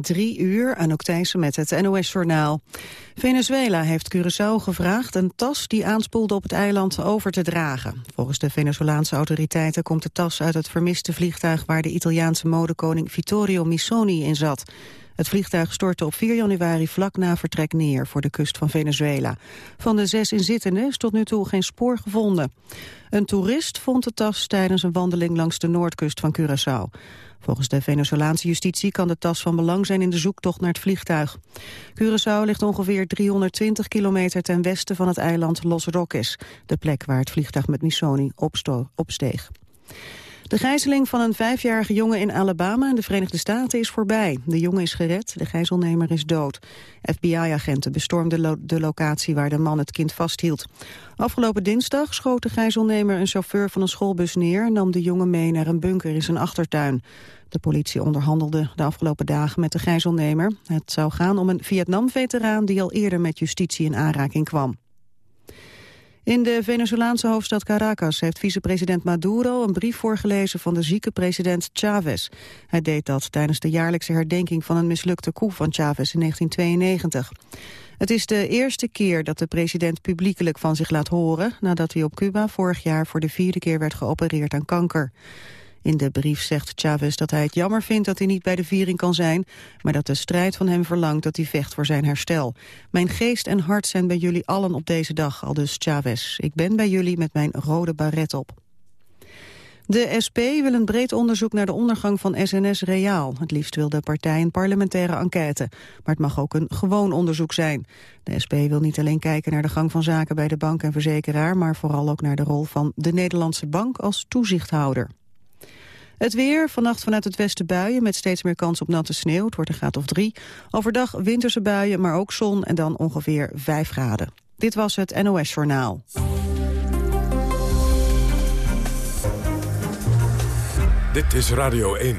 Drie uur, Anouk Thijssen met het NOS-journaal. Venezuela heeft Curaçao gevraagd een tas die aanspoelde op het eiland over te dragen. Volgens de Venezolaanse autoriteiten komt de tas uit het vermiste vliegtuig... waar de Italiaanse modekoning Vittorio Missoni in zat. Het vliegtuig stortte op 4 januari vlak na vertrek neer voor de kust van Venezuela. Van de zes inzittenden is tot nu toe geen spoor gevonden. Een toerist vond de tas tijdens een wandeling langs de noordkust van Curaçao. Volgens de Venezolaanse justitie kan de tas van belang zijn in de zoektocht naar het vliegtuig. Curaçao ligt ongeveer 320 kilometer ten westen van het eiland Los Roques, de plek waar het vliegtuig met Missoni opsteeg. De gijzeling van een vijfjarige jongen in Alabama in de Verenigde Staten is voorbij. De jongen is gered, de gijzelnemer is dood. FBI-agenten bestormden de locatie waar de man het kind vasthield. Afgelopen dinsdag schoot de gijzelnemer een chauffeur van een schoolbus neer... en nam de jongen mee naar een bunker in zijn achtertuin. De politie onderhandelde de afgelopen dagen met de gijzelnemer. Het zou gaan om een Vietnam-veteraan die al eerder met justitie in aanraking kwam. In de Venezolaanse hoofdstad Caracas heeft vicepresident Maduro een brief voorgelezen van de zieke president Chavez. Hij deed dat tijdens de jaarlijkse herdenking van een mislukte coup van Chavez in 1992. Het is de eerste keer dat de president publiekelijk van zich laat horen... nadat hij op Cuba vorig jaar voor de vierde keer werd geopereerd aan kanker. In de brief zegt Chavez dat hij het jammer vindt dat hij niet bij de viering kan zijn, maar dat de strijd van hem verlangt dat hij vecht voor zijn herstel. Mijn geest en hart zijn bij jullie allen op deze dag, aldus Chavez. Ik ben bij jullie met mijn rode baret op. De SP wil een breed onderzoek naar de ondergang van SNS Reaal. Het liefst wil de partij een parlementaire enquête. Maar het mag ook een gewoon onderzoek zijn. De SP wil niet alleen kijken naar de gang van zaken bij de bank en verzekeraar... maar vooral ook naar de rol van de Nederlandse bank als toezichthouder. Het weer, vannacht vanuit het westen buien met steeds meer kans op natte sneeuw. Het wordt een graad of drie. Overdag winterse buien, maar ook zon en dan ongeveer vijf graden. Dit was het NOS Journaal. Dit is Radio 1.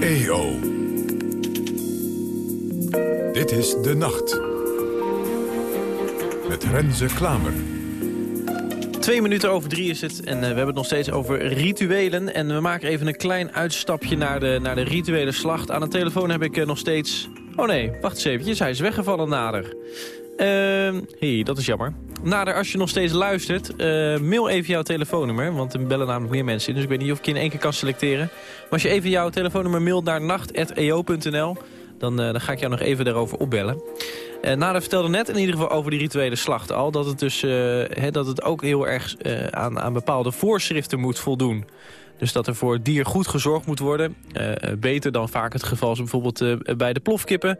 EO. Dit is De Nacht. Met Renze Klamer. Twee minuten over drie is het en uh, we hebben het nog steeds over rituelen. En we maken even een klein uitstapje naar de, naar de rituele slacht. Aan de telefoon heb ik uh, nog steeds... Oh nee, wacht eens eventjes, hij is weggevallen nader. Uh, hey, dat is jammer. Nader, als je nog steeds luistert, uh, mail even jouw telefoonnummer. Want er bellen namelijk meer mensen in, dus ik weet niet of ik je in één keer kan selecteren. Maar als je even jouw telefoonnummer mailt naar nacht.eo.nl... Dan, dan ga ik jou nog even daarover opbellen. Uh, vertelde net in ieder geval over die rituele slacht al... dat het, dus, uh, dat het ook heel erg uh, aan, aan bepaalde voorschriften moet voldoen. Dus dat er voor het dier goed gezorgd moet worden. beter dan vaak het geval is bijvoorbeeld bij de plofkippen.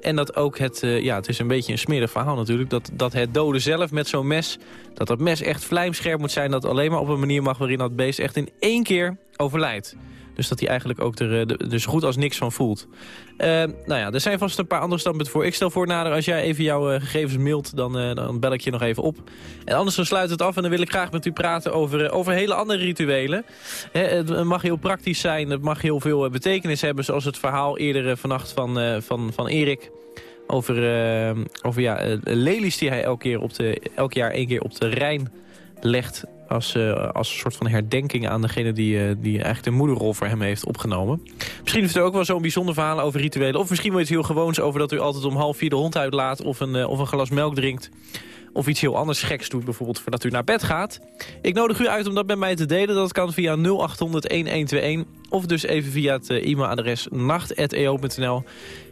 en dat ook het, ja, het is een beetje een smerig verhaal natuurlijk... dat, dat het doden zelf met zo'n mes, dat dat mes echt vlijmscherp moet zijn... dat alleen maar op een manier mag waarin dat beest echt in één keer overlijdt. Dus dat hij eigenlijk ook er, dus goed als niks van voelt. Uh, nou ja, er zijn vast een paar andere standpunten voor. Ik stel voor, Nader, als jij even jouw uh, gegevens mailt, dan, uh, dan bel ik je nog even op. En anders dan sluit het af en dan wil ik graag met u praten over, over hele andere rituelen. het mag heel praktisch zijn, het mag heel veel betekenis hebben... zoals het verhaal eerder vannacht van, van, van Erik... over, over ja, lelies die hij elk, keer op de, elk jaar één keer op de Rijn legt als, uh, als een soort van herdenking aan degene die, uh, die eigenlijk de moederrol voor hem heeft opgenomen. Misschien heeft u ook wel zo'n bijzonder verhaal over rituelen. Of misschien wel iets heel gewoons over dat u altijd om half vier de hond uitlaat... of een, uh, of een glas melk drinkt. Of iets heel anders geks doet, bijvoorbeeld voordat u naar bed gaat. Ik nodig u uit om dat met mij te delen. Dat kan via 0800-1121. Of dus even via het e-mailadres nacht.eo.nl.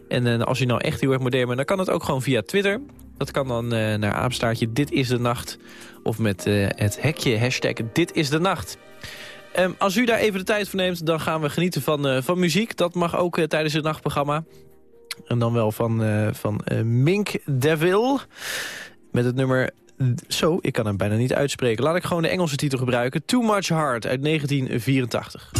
En als u nou echt heel erg modern bent, dan kan het ook gewoon via Twitter. Dat kan dan naar apenstaartje Dit is de Nacht of met uh, het hekje hashtag Dit is de Nacht. Um, als u daar even de tijd voor neemt, dan gaan we genieten van, uh, van muziek. Dat mag ook tijdens het nachtprogramma. En dan wel van, van Mink Devil. Met het nummer... Zo, ik kan hem bijna niet uitspreken. Laat ik gewoon de Engelse titel gebruiken. Too Much Heart uit 1984.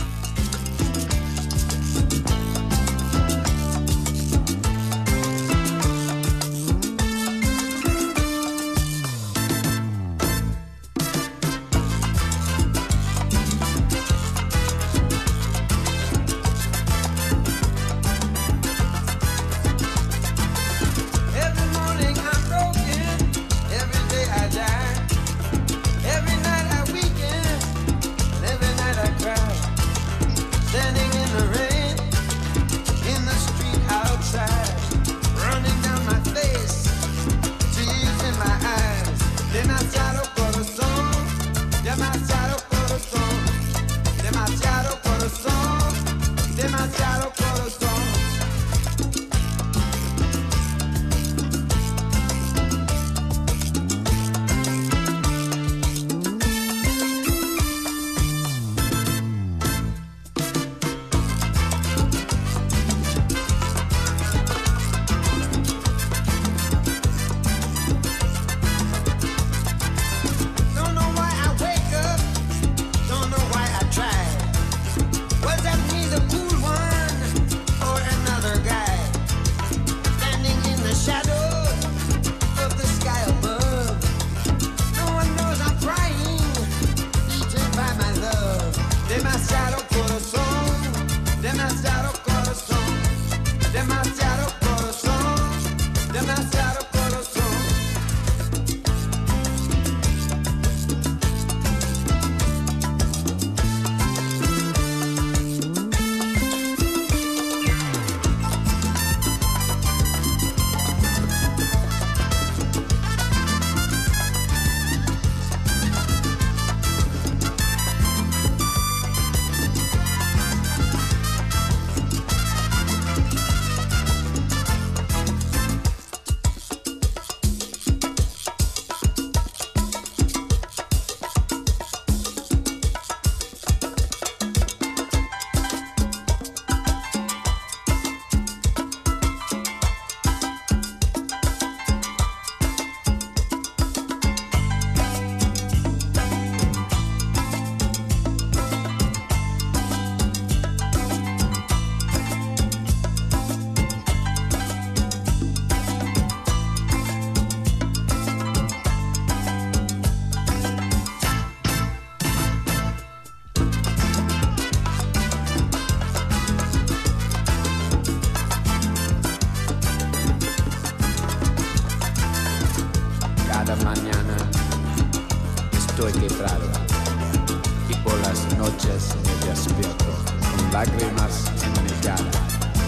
Lágrimas en mi cara,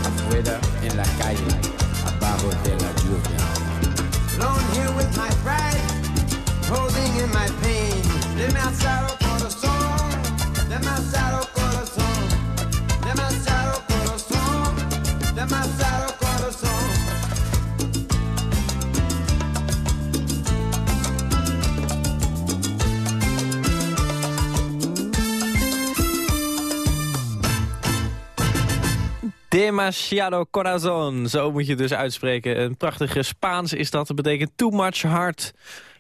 afuera en la calle, abajo de la lluvia. Alone here with my pride, holding in my pain. Demasiado corazón, demasiado corazón, demasiado corazón, demasiado Demasiado corazon, zo moet je dus uitspreken. Een prachtige Spaans is dat. Dat betekent too much hard,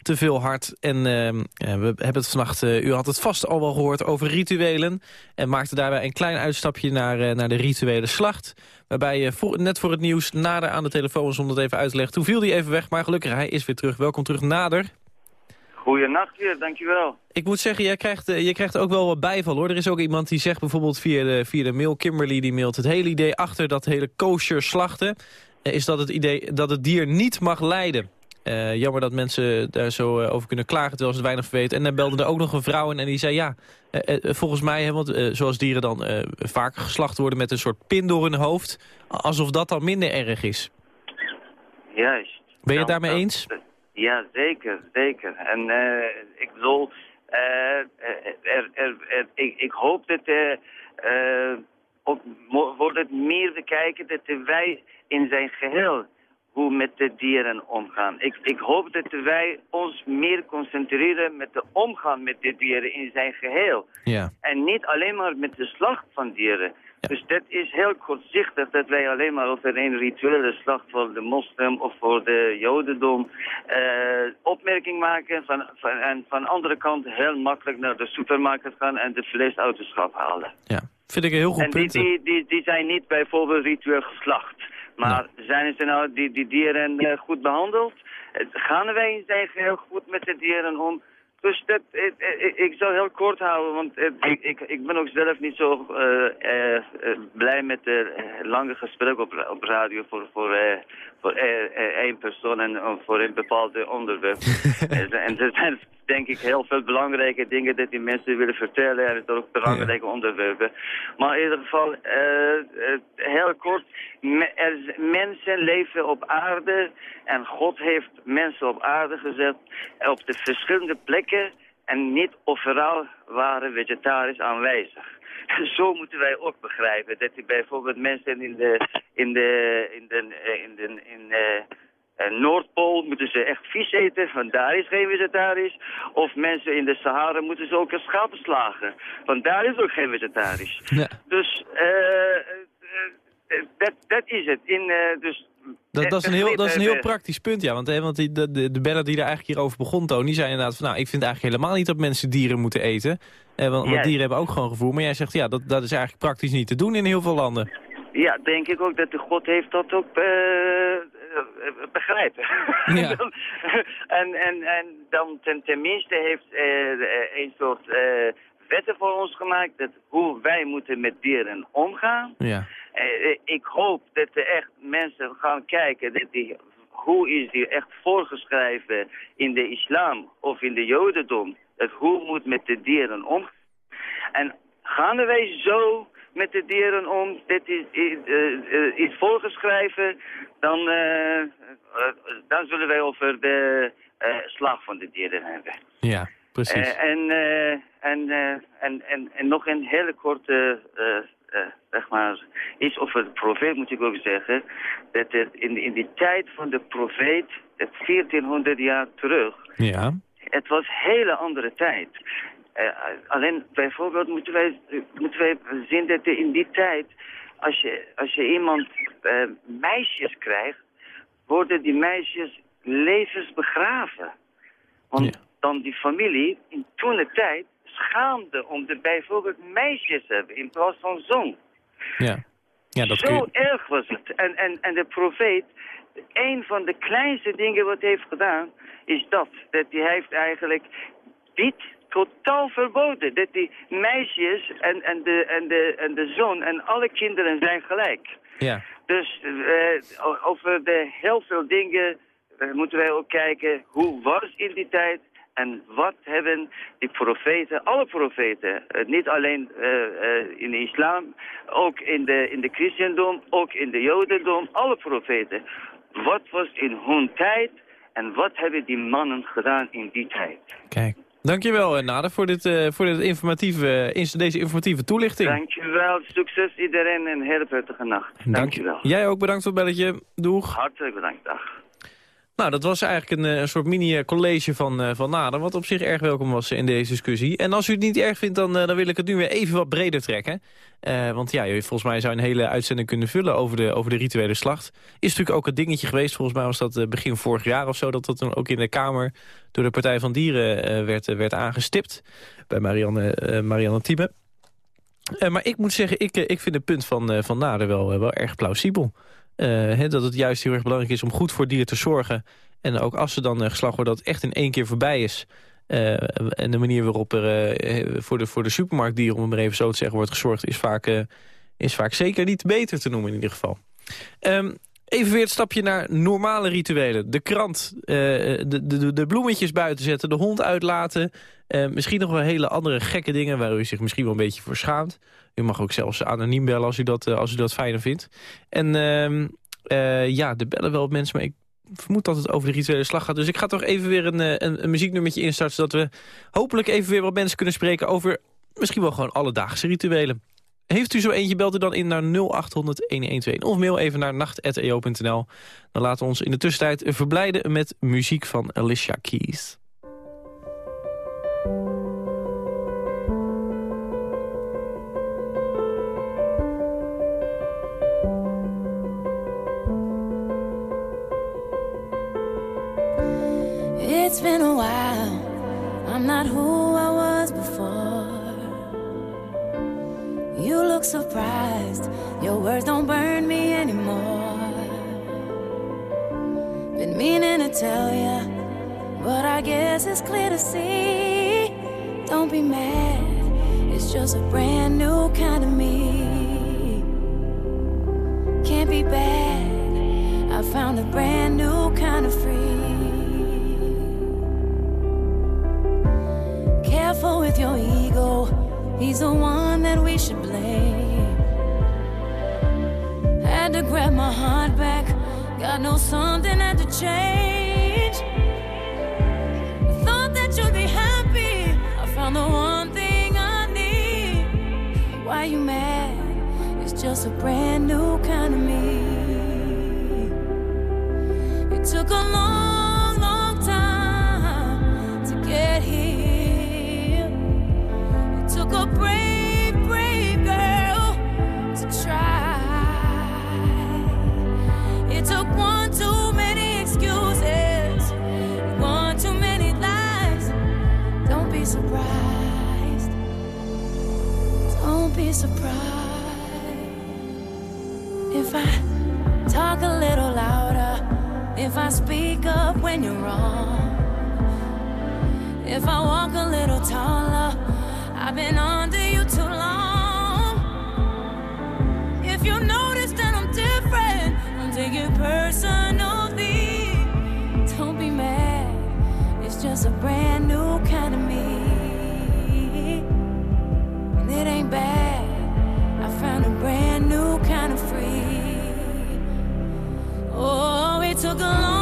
te veel hard. En ehm, ja, we hebben het vannacht, eh, u had het vast al wel gehoord, over rituelen. En maakte daarbij een klein uitstapje naar, eh, naar de rituele slacht. Waarbij je net voor het nieuws nader aan de telefoon was om dat even uit te leggen. Toen viel die even weg, maar gelukkig, hij is weer terug. Welkom terug, nader. Goeienacht weer, dankjewel. Ik moet zeggen, jij krijgt, eh, je krijgt ook wel wat bijval hoor. Er is ook iemand die zegt bijvoorbeeld via de, via de mail, Kimberly die mailt... het hele idee achter dat hele kosher slachten... eh, is dat het idee dat het dier niet mag lijden. Eh, jammer dat mensen daar zo over kunnen klagen terwijl ze het weinig weten. En dan belde er ook nog een vrouw in en die zei ja, volgens mij, hè, want zoals dieren dan vaker geslacht worden met een soort pin door hun hoofd, alsof dat dan minder erg is. Juist. Ben je het Dan- daarmee eens? Ja, zeker, zeker. En eh, ik bedoel, eh, er, er, er, ik, ik hoop dat eh, eh, ook wordt het meer bekijken dat wij in zijn geheel hoe met de dieren omgaan. Ik, ik hoop dat wij ons meer concentreren met de omgang met de dieren in zijn geheel. Ja. En niet alleen maar met de slacht van dieren. Ja. Dus dat is heel kortzichtig dat wij alleen maar over een rituele slacht voor de moslim of voor de jodendom eh, opmerking maken. Van, van, en van de andere kant heel makkelijk naar de supermarkt gaan en de vleesautoschap halen. ja, vind ik een heel goed En die, punt. die, die, die zijn niet bijvoorbeeld ritueel geslacht. Maar zijn ze nou die, die dieren eh, goed behandeld? Eh, Gaan wij in zijn geheel goed met de dieren om? Dus dat, ik, ik, ik zou heel kort houden, want eh, ik, ik, ik ben ook zelf niet zo eh, eh, eh, blij met de eh, lange gesprekken op, op radio voor, voor, eh, voor eh, eh, één persoon en eh, voor een bepaald onderwerp. en er zijn denk ik heel veel belangrijke dingen dat die mensen willen vertellen en het ook belangrijke onderwerpen. Maar in ieder geval, heel kort, er, mensen leven op aarde en God heeft mensen op aarde gezet op de verschillende plekken. En niet overal waren vegetarisch aanwezig. Zo moeten wij ook begrijpen dat die bijvoorbeeld mensen in de in de in de eh, in de in de, eh, Noordpool moeten ze echt vis eten, want daar is geen vegetarisch. Of mensen in de Sahara moeten ze ook schapen slagen, want daar is ook geen vegetarisch. Ja. Dus eh, eh, eh, dat dat is het. In, eh, dus, Dat, dat, is een heel, dat is een heel praktisch punt, ja. Want, hè, want die, de, de, beller die daar eigenlijk hierover begon, Toon, die zei inderdaad van... nou, ik vind eigenlijk helemaal niet dat mensen dieren moeten eten. Eh, want, dieren hebben ook gewoon gevoel. Maar jij zegt, ja, dat, dat is eigenlijk praktisch niet te doen in heel veel landen. Ja, denk ik ook dat de God heeft dat ook eh, eh, begrijpen. Ja. En, en, en dan ten, tenminste heeft eh, een soort wetten voor ons gemaakt... Dat hoe wij moeten met dieren omgaan. Ja. Eh, ik hoop dat er echt mensen gaan kijken... Dat die, hoe is die echt voorgeschreven in de islam of in de jodendom... Dat hoe moet met de dieren omgaan. En gaan wij zo met de dieren om, dit is, is, eh, eh, is voorgeschreven, dan, eh, dan zullen wij over de eh, slag van de dieren hebben. Ja, precies. En, en, en, en, en nog een hele korte, eh, zeg maar, iets over de profeet moet ik ook zeggen. Dat het in, in die tijd van de profeet, het 1400 jaar terug, ja. het was een hele andere tijd. Eh, alleen bijvoorbeeld moeten wij, moeten wij zien dat in die tijd, als je, als je iemand eh, meisjes krijgt, worden die meisjes levens begraven. Want Ja. dan die familie in toen de tijd schaamde om de bijvoorbeeld meisjes te hebben in plaats van zoon. Ja. Ja, dat Zo je... erg was het. En, en, en de profeet, een van de kleinste dingen wat hij heeft gedaan, is dat. Dat hij heeft eigenlijk dit totaal verboden. Dat die meisjes en, en, de, en, de, en de zoon en alle kinderen zijn gelijk. Ja. Dus eh, over de heel veel dingen eh, moeten wij ook kijken hoe was in die tijd en wat hebben die profeten, alle profeten, eh, niet alleen eh, eh, in de islam, ook in de, in de christendom, ook in de jodendom, alle profeten. Wat was in hun tijd en wat hebben die mannen gedaan in die tijd? Kijk. Dankjewel, Nader, voor, dit, voor dit informatieve, deze informatieve toelichting. Dankjewel, succes iedereen en een hele prettige nacht. Dank- Dankjewel. Jij ook bedankt voor het belletje. Doeg. Hartelijk bedankt, dag. Nou, dat was eigenlijk een, eh, een soort mini-college van, eh, van Nader... wat op zich erg welkom was in deze discussie. En als u het niet erg vindt, dan, eh, dan wil ik het nu weer even wat breder trekken. Eh, want ja, volgens mij zou een hele uitzending kunnen vullen... over de, over de rituele slacht. Is natuurlijk ook een dingetje geweest. Volgens mij was dat eh, begin vorig jaar of zo... dat dat toen ook in de Kamer door de Partij van Dieren eh, werd, eh, werd aangestipt. Bij Marianne, eh, Marianne Thieme. Eh, maar ik moet zeggen, ik, eh, ik vind het punt van, eh, van Nader wel, eh, wel erg plausibel. Eh, dat het juist heel erg belangrijk is om goed voor dieren te zorgen. En ook als ze dan eh, geslacht worden, dat echt in één keer voorbij is. Eh, en de manier waarop er voor, de, voor de supermarktdieren, om het maar even zo te zeggen, wordt gezorgd... is vaak, is vaak zeker niet beter te noemen in ieder geval. Ehm, even weer het stapje naar normale rituelen. De krant, de, de, de bloemetjes buiten zetten, de hond uitlaten. Misschien nog wel hele andere gekke dingen waar u zich misschien wel een beetje voor schaamt. U mag ook zelfs anoniem bellen als u dat, eh, als u dat fijner vindt. En ehm, eh, ja, er bellen wel mensen, maar ik vermoed dat het over de rituele slag gaat. Dus ik ga toch even weer een, eh, een, een muzieknummertje instarten... zodat we hopelijk even weer wat mensen kunnen spreken over misschien wel gewoon alledaagse rituelen. Heeft u zo eentje, belt u dan in naar 0800-1121. Of mail even naar nacht.eo.nl. Dan laten we ons in de tussentijd verblijden met muziek van Alicia Keys. It's been a while. I'm not who I was before. You look surprised. Your words don't burn me anymore. Been meaning to tell ya, but I guess it's clear to see. Don't be mad. It's just a brand new kind of me. Can't be bad. I found a brand new kind of free. careful with your ego. He's the one that we should blame. Had to grab my heart back. God knows something had to change. I thought that you'd be happy. I found the one thing I need. Why you mad? It's just a brand new kind of me. It took a long surprised if I talk a little louder, if I speak up when you're wrong, if I walk a little taller. I've been under you too long. If you notice that I'm different, take it personally. Don't be mad, it's just a brand new kind of me. And it ain't bad. Brand new kind of free. Oh, it took a long,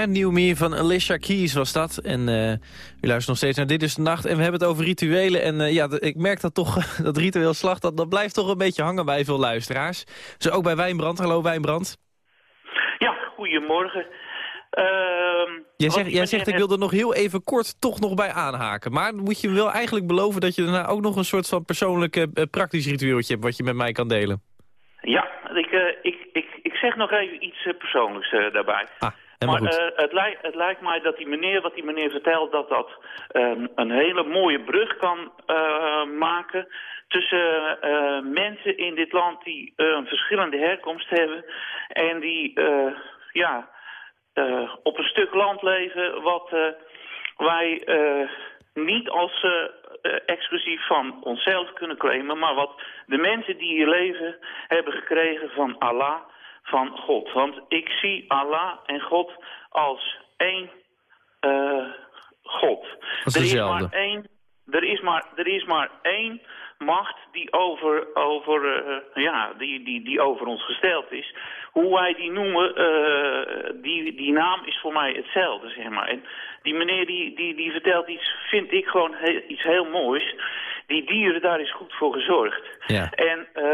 Brand New Me van Alicia Keys was dat. En eh, u luistert nog steeds naar Dit is de Nacht. En we hebben het over rituelen. En eh, ja, ik merk dat toch, dat ritueel slag, dat, dat blijft toch een beetje hangen bij veel luisteraars. Dus ook bij Wijnbrand. Hallo Wijnbrand. Ja, goedemorgen. Ehm, Jij, jij zegt, ik wil er nog heel even kort toch nog bij aanhaken. Maar moet je wel eigenlijk beloven dat je daarna ook nog een soort van persoonlijk eh, praktisch ritueeltje hebt... wat je met mij kan delen. Ja, ik, ik, ik, ik zeg nog even iets persoonlijks daarbij. Ah, maar eh, het, lijkt, het lijkt mij dat die meneer, wat die meneer vertelt, dat dat ehm, een hele mooie brug kan eh, maken tussen eh, mensen in dit land die eh, een verschillende herkomst hebben en die ja, op een stuk land leven wat wij niet als exclusief van onszelf kunnen claimen, maar wat de mensen die hier leven hebben gekregen van Allah, van God. Want ik zie Allah en God als één eh, God. Er is maar één. Er is maar, er is maar één macht die over, over, eh, ja, die, die, die over ons gesteld is. Hoe wij die noemen, eh, die, die naam is voor mij hetzelfde, zeg maar. En die meneer die, die, die vertelt iets, vind ik gewoon iets heel moois. Die dieren, daar is goed voor gezorgd. Ja. En eh,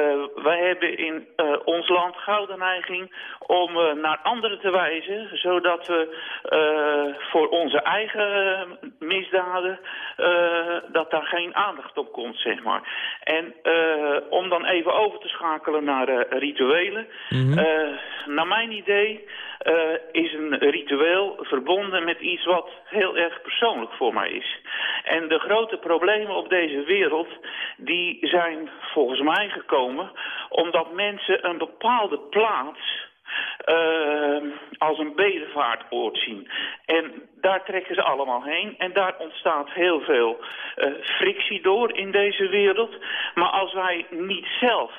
wij hebben in eh, ons land gauw de neiging om eh, naar anderen te wijzen, zodat we voor onze eigen misdaden, dat daar geen aandacht op komt, zeg maar. En om dan even over te schakelen naar rituelen. eh, naar mijn idee eh, is een ritueel verbonden met iets wat heel erg persoonlijk voor mij is. En de grote problemen op deze wereld, die zijn volgens mij gekomen omdat mensen een bepaalde plaats eh, als een bedevaartoord zien. En daar trekken ze allemaal heen en daar ontstaat heel veel eh, frictie door in deze wereld. Maar als wij niet zelf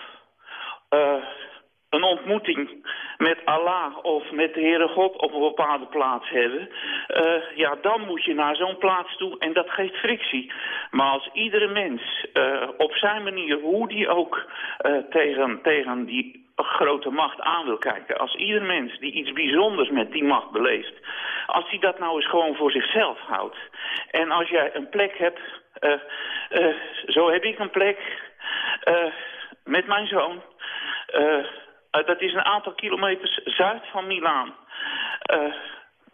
een ontmoeting met Allah of met de Heere God op een bepaalde plaats hebben, eh, ja, dan moet je naar zo'n plaats toe en dat geeft frictie. Maar als iedere mens eh, op zijn manier, hoe die ook eh, tegen, tegen die grote macht aan wil kijken, als ieder mens die iets bijzonders met die macht beleeft, als die dat nou eens gewoon voor zichzelf houdt. En als jij een plek hebt, zo heb ik een plek met mijn zoon. Eh, dat is een aantal kilometers zuid van Milaan. Eh,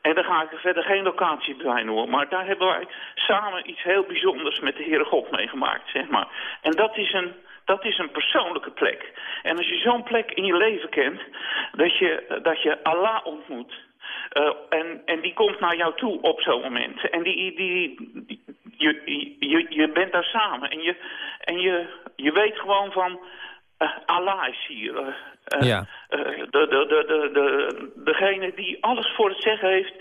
en daar ga ik verder geen locatie bij noemen. Maar daar hebben wij samen iets heel bijzonders met de Heere God meegemaakt, zeg maar. En dat is een, dat is een persoonlijke plek. En als je zo'n plek in je leven kent, dat je, dat je Allah ontmoet... eh, en, en die komt naar jou toe op zo'n moment. En die, die, die- je, je, je bent daar samen. En je, en je, je weet gewoon van... eh, Allah is hier. eh, eh, Ja. de, de, de, de, de, degene die alles voor het zeggen heeft,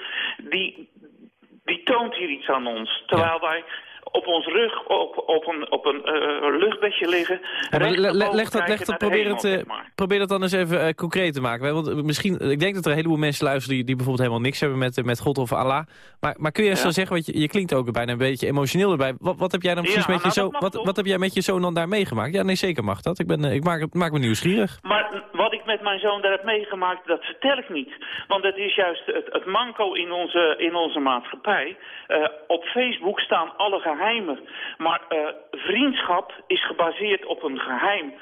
die, die toont hier iets aan ons. Terwijl wij op ons rug op, op een, op een eh, luchtbedje liggen. Ja, le- le- leg dat, leg probeer, het, eh, zeg maar. probeer dat dan eens even eh, concreet te maken. hè? Want misschien, ik denk dat er een heleboel mensen luisteren die, die bijvoorbeeld helemaal niks hebben met, met God of Allah. Maar, maar kun je eens Ja. dan zeggen, want je, je klinkt ook bijna een beetje emotioneel erbij. Wat, wat heb jij dan precies Ja, met je zoon? Wat, wat heb jij met je zoon dan daar meegemaakt? Ja, nee, zeker mag dat. Ik, ben, ik maak, het- maak me nieuwsgierig. Maar wat met mijn zoon daar heb meegemaakt, dat vertel ik niet. Want dat is juist het, het manco in onze, in onze maatschappij. Eh, op Facebook staan alle geheimen. Maar eh, vriendschap is gebaseerd op een geheim.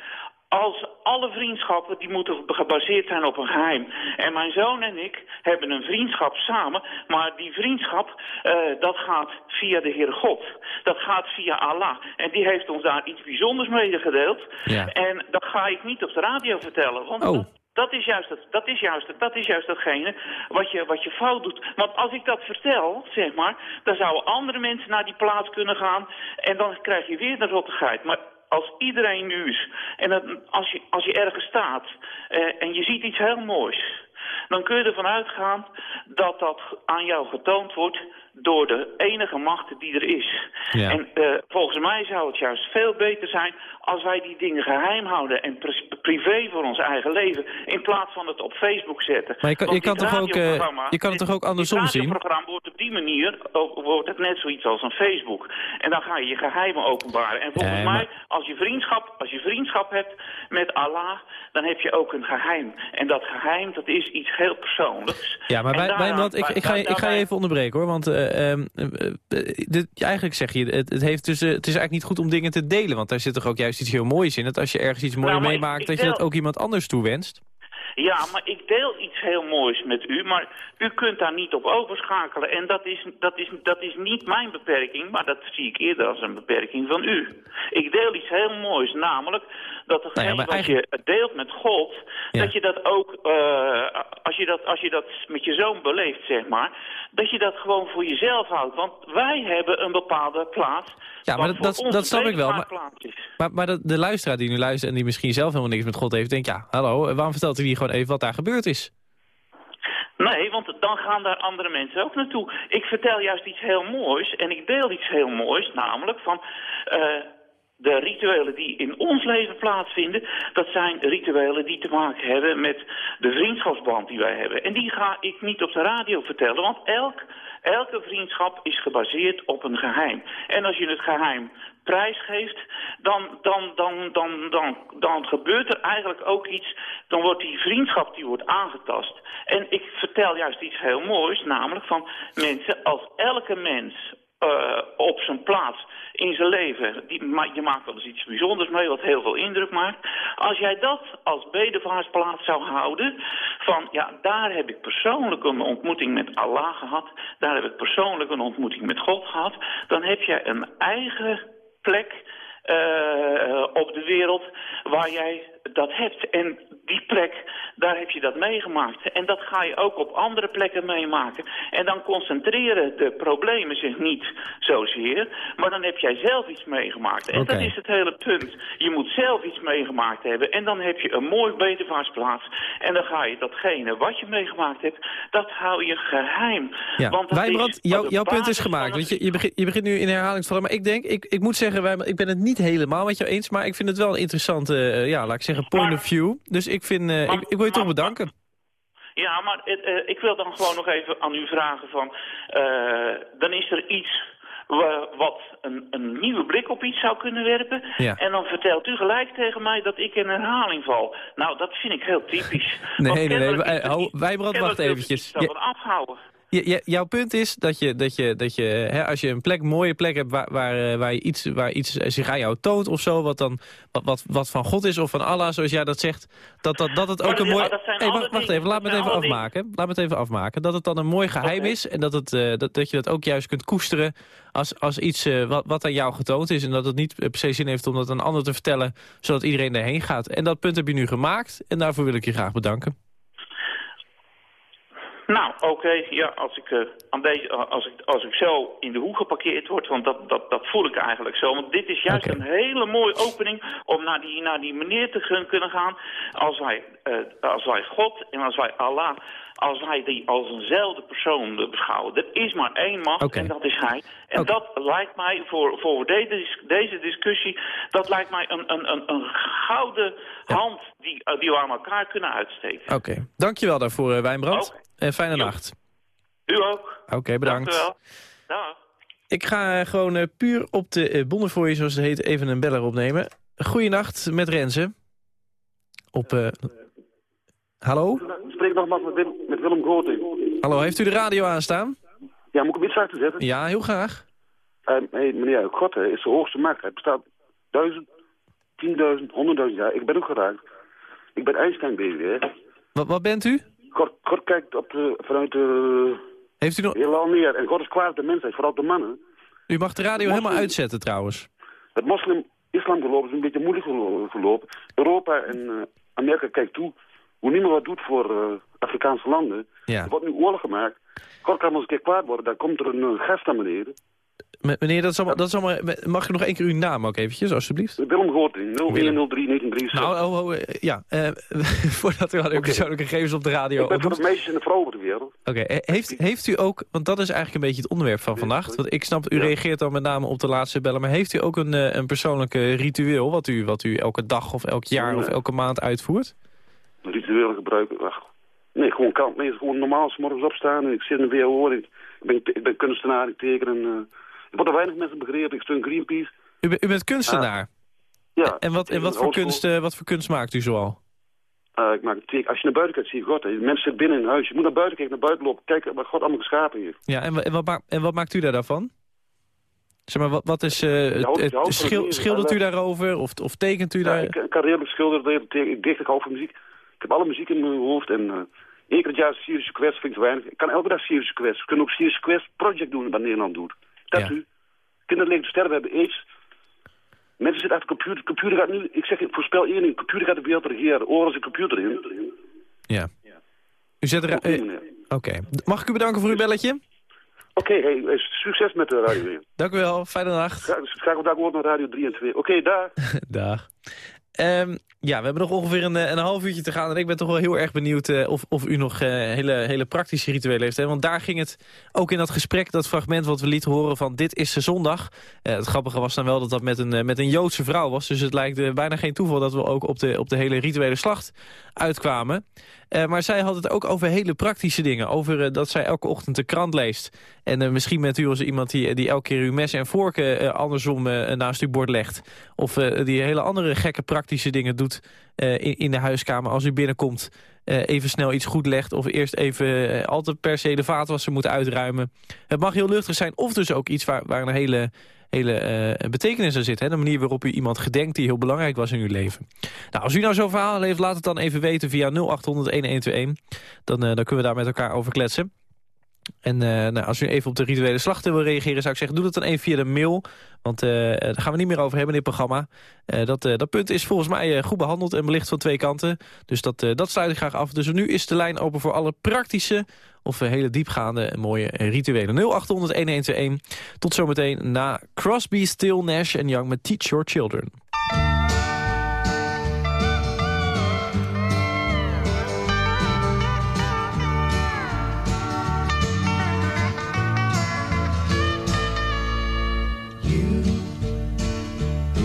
Als alle vriendschappen die moeten gebaseerd zijn op een geheim. En mijn zoon en ik hebben een vriendschap samen, maar die vriendschap eh, dat gaat via de Heere God. Dat gaat via Allah. En die heeft ons daar iets bijzonders medegedeeld. Ja. En dat ga ik niet op de radio vertellen. Want Oh. dat, dat is juist, het, dat, is juist, het, dat is juist datgene wat je, wat je fout doet. Want als ik dat vertel, zeg maar, dan zouden andere mensen naar die plaats kunnen gaan. En dan krijg je weer de rottigheid. Maar als iedereen nu is, en dat, als, je, als je ergens staat eh, en je ziet iets heel moois, dan kun je ervan uitgaan dat dat aan jou getoond wordt door de enige macht die er is. Ja. En eh, volgens mij zou het juist veel beter zijn als wij die dingen geheim houden en pri- privé voor ons eigen leven, in plaats van het op Facebook zetten. Maar je kan- je kan toch ook, radioprogramma- je kan het toch ook andersom zien? radioprogramma wordt op die manier wordt het net zoiets als een Facebook. En dan ga je je geheimen openbaren. En volgens mij, als je, vriendschap, als je vriendschap hebt met Allah, dan heb je ook een geheim. En dat geheim, dat is iets heel persoonlijks. Ja, maar wij, daaraan- ik, ik, ga, je- ik ga je even onderbreken hoor. Want eh, ehm, eh, eh, eigenlijk zeg je, het, het, heeft dus, eh, het is eigenlijk niet goed om dingen te delen. Want daar zit toch ook juist iets heel moois in. Dat als je ergens iets moois Nou, meemaakt, dat je dat ook iemand anders toewenst. Ja, maar ik deel iets heel moois met u, maar u kunt daar niet op overschakelen. En dat is, dat is, dat is niet mijn beperking, maar dat zie ik eerder als een beperking van u. Ik deel iets heel moois, namelijk dat degene Nou ja, wat je deelt met God, Ja. dat je dat ook, eh, als, je dat, als je dat met je zoon beleeft, zeg maar, dat je dat gewoon voor jezelf houdt. Want wij hebben een bepaalde plaats. Ja, maar dat- dat- dat snap ik wel, maar-. Maar, maar de, de luisteraar die nu luistert en die misschien zelf helemaal niks met God heeft... denkt, ja, hallo, waarom vertelt u hier gewoon even wat daar gebeurd is? Nee, want dan gaan daar andere mensen ook naartoe. Ik vertel juist iets heel moois en ik deel iets heel moois, namelijk van eh, de rituelen die in ons leven plaatsvinden. Dat zijn rituelen die te maken hebben met de vriendschapsband die wij hebben. En die ga ik niet op de radio vertellen, want elk, elke vriendschap is gebaseerd op een geheim. En als je het geheim prijsgeeft, dan, dan, dan, dan, dan, dan gebeurt er eigenlijk ook iets. Dan wordt die vriendschap die wordt aangetast. En ik vertel juist iets heel moois, namelijk van mensen, als elke mens eh, op zijn plaats in zijn leven, die, je maakt wel eens iets bijzonders mee wat heel veel indruk maakt. Als jij dat als bedevaarsplaats zou houden, van ja, daar heb ik persoonlijk een ontmoeting met Allah gehad, daar heb ik persoonlijk een ontmoeting met God gehad, dan heb jij een eigen plek eh, op de wereld waar jij dat hebt. En die plek, daar heb je dat meegemaakt. En dat ga je ook op andere plekken meemaken. En dan concentreren de problemen zich niet zozeer, maar dan heb jij zelf iets meegemaakt. En dat is het hele punt. Je moet zelf iets meegemaakt hebben en dan heb je een mooi bedevaarsplaats. En dan ga je datgene wat je meegemaakt hebt, dat hou je geheim. Ja. Want is jouw, jouw punt is gemaakt. Want je, je, begint, je begint nu in herhalingsvallen. Maar ik denk, ik, ik moet zeggen, ik ben het niet helemaal met jou eens. Maar ik vind het wel een interessante, eh, ja, laat ik zeggen, point Maar- of view. Dus ik, vind, eh, Maar- ik, ik wil je toch bedanken. Ja, maar het, eh, ik wil dan gewoon nog even aan u vragen van... eh, dan is er iets wa- wat een, een nieuwe blik op iets zou kunnen werpen. Ja. En dan vertelt u gelijk tegen mij dat ik in herhaling val. Nou, dat vind ik heel typisch. Nee, nee, nee, wij- wacht eventjes. daarvan afhouden. Je- je- jouw punt is dat je, dat je, dat je hè, als je een plek, mooie plek hebt waar, waar, eh, waar, je iets, waar iets zich aan jou toont of zo, wat, dan, wat, wat, wat van God is of van Allah, zoals jij dat zegt, dat, dat, dat het ook een mooi... zijn Hey, wacht, wacht even, laat me het even afmaken. Laat me het even afmaken. Dat het dan een mooi geheim is en dat, het, eh, dat, dat je dat ook juist kunt koesteren als, als iets eh, wat, wat aan jou getoond is en dat het niet per se zin heeft om dat aan een ander te vertellen, zodat iedereen erheen gaat. En dat punt heb je nu gemaakt en daarvoor wil ik je graag bedanken. Nou, oké, ja, als ik, eh, aan deze, als, ik, als ik zo in de hoek geparkeerd word, want dat, dat, dat voel ik eigenlijk zo. Want dit is juist een hele mooie opening om naar die, naar die meneer te kunnen gaan. Als wij, eh, als wij God en als wij Allah, als wij die als eenzelfde persoon eh, beschouwen. Er is maar één macht en dat is hij. En dat lijkt mij voor, voor deze, deze discussie, dat lijkt mij een, een, een, een gouden hand die, eh, die we aan elkaar kunnen uitsteken. Oké, dankjewel daarvoor eh, Wijnbrand. En fijne Jo. nacht. U ook. Oké, bedankt. Dank u wel. Dag. Ik ga eh, gewoon eh, puur op de uh, bonnen voor je, zoals het heet, even een beller opnemen. Goeienacht met Renze. Op, eh, Hallo? Ik spreek nogmaals met, Willem, met Willem Gooting. Hallo, heeft u de radio aanstaan? Ja, moet ik hem iets zachter zetten? Ja, heel graag. Eh, hey, meneer, God hè, is de hoogste macht. Hij bestaat duizend, tienduizend, honderdduizend jaar. Ik ben ook geraakt. Ik ben Einstein bezig, hè. Wat, wat bent u? God, God kijkt op de, vanuit de Heeft u nog... heelal neer. En God is kwaad op de mensheid, vooral de mannen. U mag de radio helemaal uitzetten trouwens. Het moslim-islam-geloof is een beetje moeilijk gelo- gelopen. Europa en eh, Amerika kijkt toe hoe niemand wat doet voor eh, Afrikaanse landen. Ja. Er wordt nu oorlog gemaakt. God kan eens een keer kwaad worden. Dan komt er een eh, gast naar beneden. Me- Meneer, dat is allemaal, dat is allemaal, mag ik nog één keer uw naam ook eventjes, alsjeblieft? Willem Gooting, 0103 1973. Nou, oh, oh, eh, ja. eh, voordat u al uw persoonlijke gegevens op de radio ik ben voor de meisjes en de vrouwen op de wereld. Oké, eh, heeft, heeft u ook, want dat is eigenlijk een beetje het onderwerp van vannacht. Want ik snap, u Ja. reageert dan met name op de laatste bellen. Maar heeft u ook een, een persoonlijk ritueel wat u, wat u elke dag of elk jaar of elke maand uitvoert? Rituelen gebruiken. Ach, nee, gewoon kant. Nee, gewoon normaal 's morgens opstaan en ik zit in de WHO. en Ik, ben, ik ben kunstenaar, ik teken en... ik word door weinig mensen begrepen. Ik steun Greenpeace. U, u bent kunstenaar. Ja. En, wat, en wat, voor kunst, eh, wat voor kunst maakt u zoal? Eh, ik maak. Als je naar buiten kijkt, zie je God. Mensen zitten binnen in huis. Je moet naar buiten kijken, naar buiten lopen. Kijken wat God allemaal geschapen heeft. Ja, en, en, wat, maakt, en wat maakt u daar dan van? Zeg maar, wat, wat is... eh, het- houdt- het- schil- het schildert u daarover? Of, of tekent u Ja, daar? ik, ik kan redelijk schilderen. Ik dicht, ik hou van muziek. Ik heb alle muziek in mijn hoofd. En eh één keer het jaar Syrische Quest vind ik te weinig. Ik kan elke dag Syrische Quest. We kunnen ook Syrische Quest project doen wat Nederland doet. Dat Ja. u. Kinderen leven te sterven, hebben aids. Mensen zitten achter de computer. Computer gaat nu, ik zeg, ik voorspel één ding. Computer gaat de wereld regeren. Oren zijn computer in. Ja. U zet er... Oké, eh. Oké. Mag ik u bedanken voor uw belletje? Oké, hey, eh, succes met de radio. Dank u wel. Fijne nacht. Graag, graag ook ook naar Radio 3 en 2. Oké, daar. Dag. Ehm, ja, we hebben nog ongeveer een, eh, een half uurtje te gaan. En ik ben toch wel heel erg benieuwd eh, of, of u nog eh, hele, hele praktische rituelen heeft. Hè? Want daar ging het ook in dat gesprek, dat fragment wat we lieten horen van dit is de zondag. Het grappige was dan wel dat dat met een, met een Joodse vrouw was. Dus het lijkt bijna geen toeval dat we ook op de, op de hele rituele slacht uitkwamen. Eh, maar zij had het ook over hele praktische dingen. Over eh, dat zij elke ochtend de krant leest. En eh, misschien bent u als iemand die, die elke keer uw mes en vorken andersom naast uw bord legt. Of die hele andere gekke praktische dingen doet in de huiskamer als u binnenkomt. Eh, even snel iets goed legt of eerst even eh, altijd per se de vaatwasser moet uitruimen. Het mag heel luchtig zijn of dus ook iets waar, waar een hele, hele eh, betekenis aan zit. Hè? De manier waarop u iemand gedenkt die heel belangrijk was in uw leven. Nou, als u nou zo'n verhaal heeft, laat het dan even weten via 0800-1121. Dan, dan kunnen we daar met elkaar over kletsen. En eh, nou, als u even op de rituele slachten wil reageren... zou ik zeggen, doe dat dan even via de mail. Want eh, daar gaan we niet meer over hebben in dit programma. Eh, dat, eh, dat punt is volgens mij eh, goed behandeld en belicht van twee kanten. Dus dat, eh, dat sluit ik graag af. Dus nu is de lijn open voor alle praktische... of eh, hele diepgaande en mooie rituelen. 0800-1121. Tot zometeen na Crosby, Still, Nash en Young met Teach Your Children.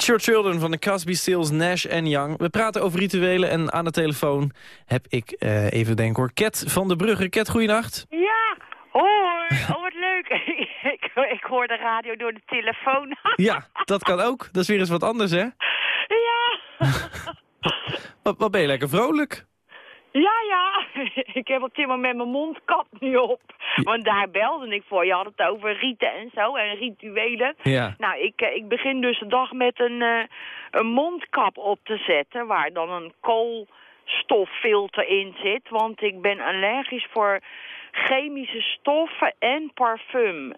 Teach Your Children van de Cosby, Stills, Nash en Young. We praten over rituelen en aan de telefoon heb ik, eh, even denken hoor, Ket van de Brugge. Ket, goeienacht. Ja, hoi. Oh, wat leuk. ik, ik hoor de radio door de telefoon. Ja, dat kan ook. Dat is weer eens wat anders, hè? ja. Wat, wat ben je lekker vrolijk? Ja, ja. Ik heb op dit moment mijn mondkap niet op. Want daar belde ik voor. Je had het over rieten en zo en rituelen. Ja. Nou, ik, eh, ik begin dus de dag met een, eh, een mondkap op te zetten... waar dan een koolstoffilter in zit. Want ik ben allergisch voor chemische stoffen en parfum.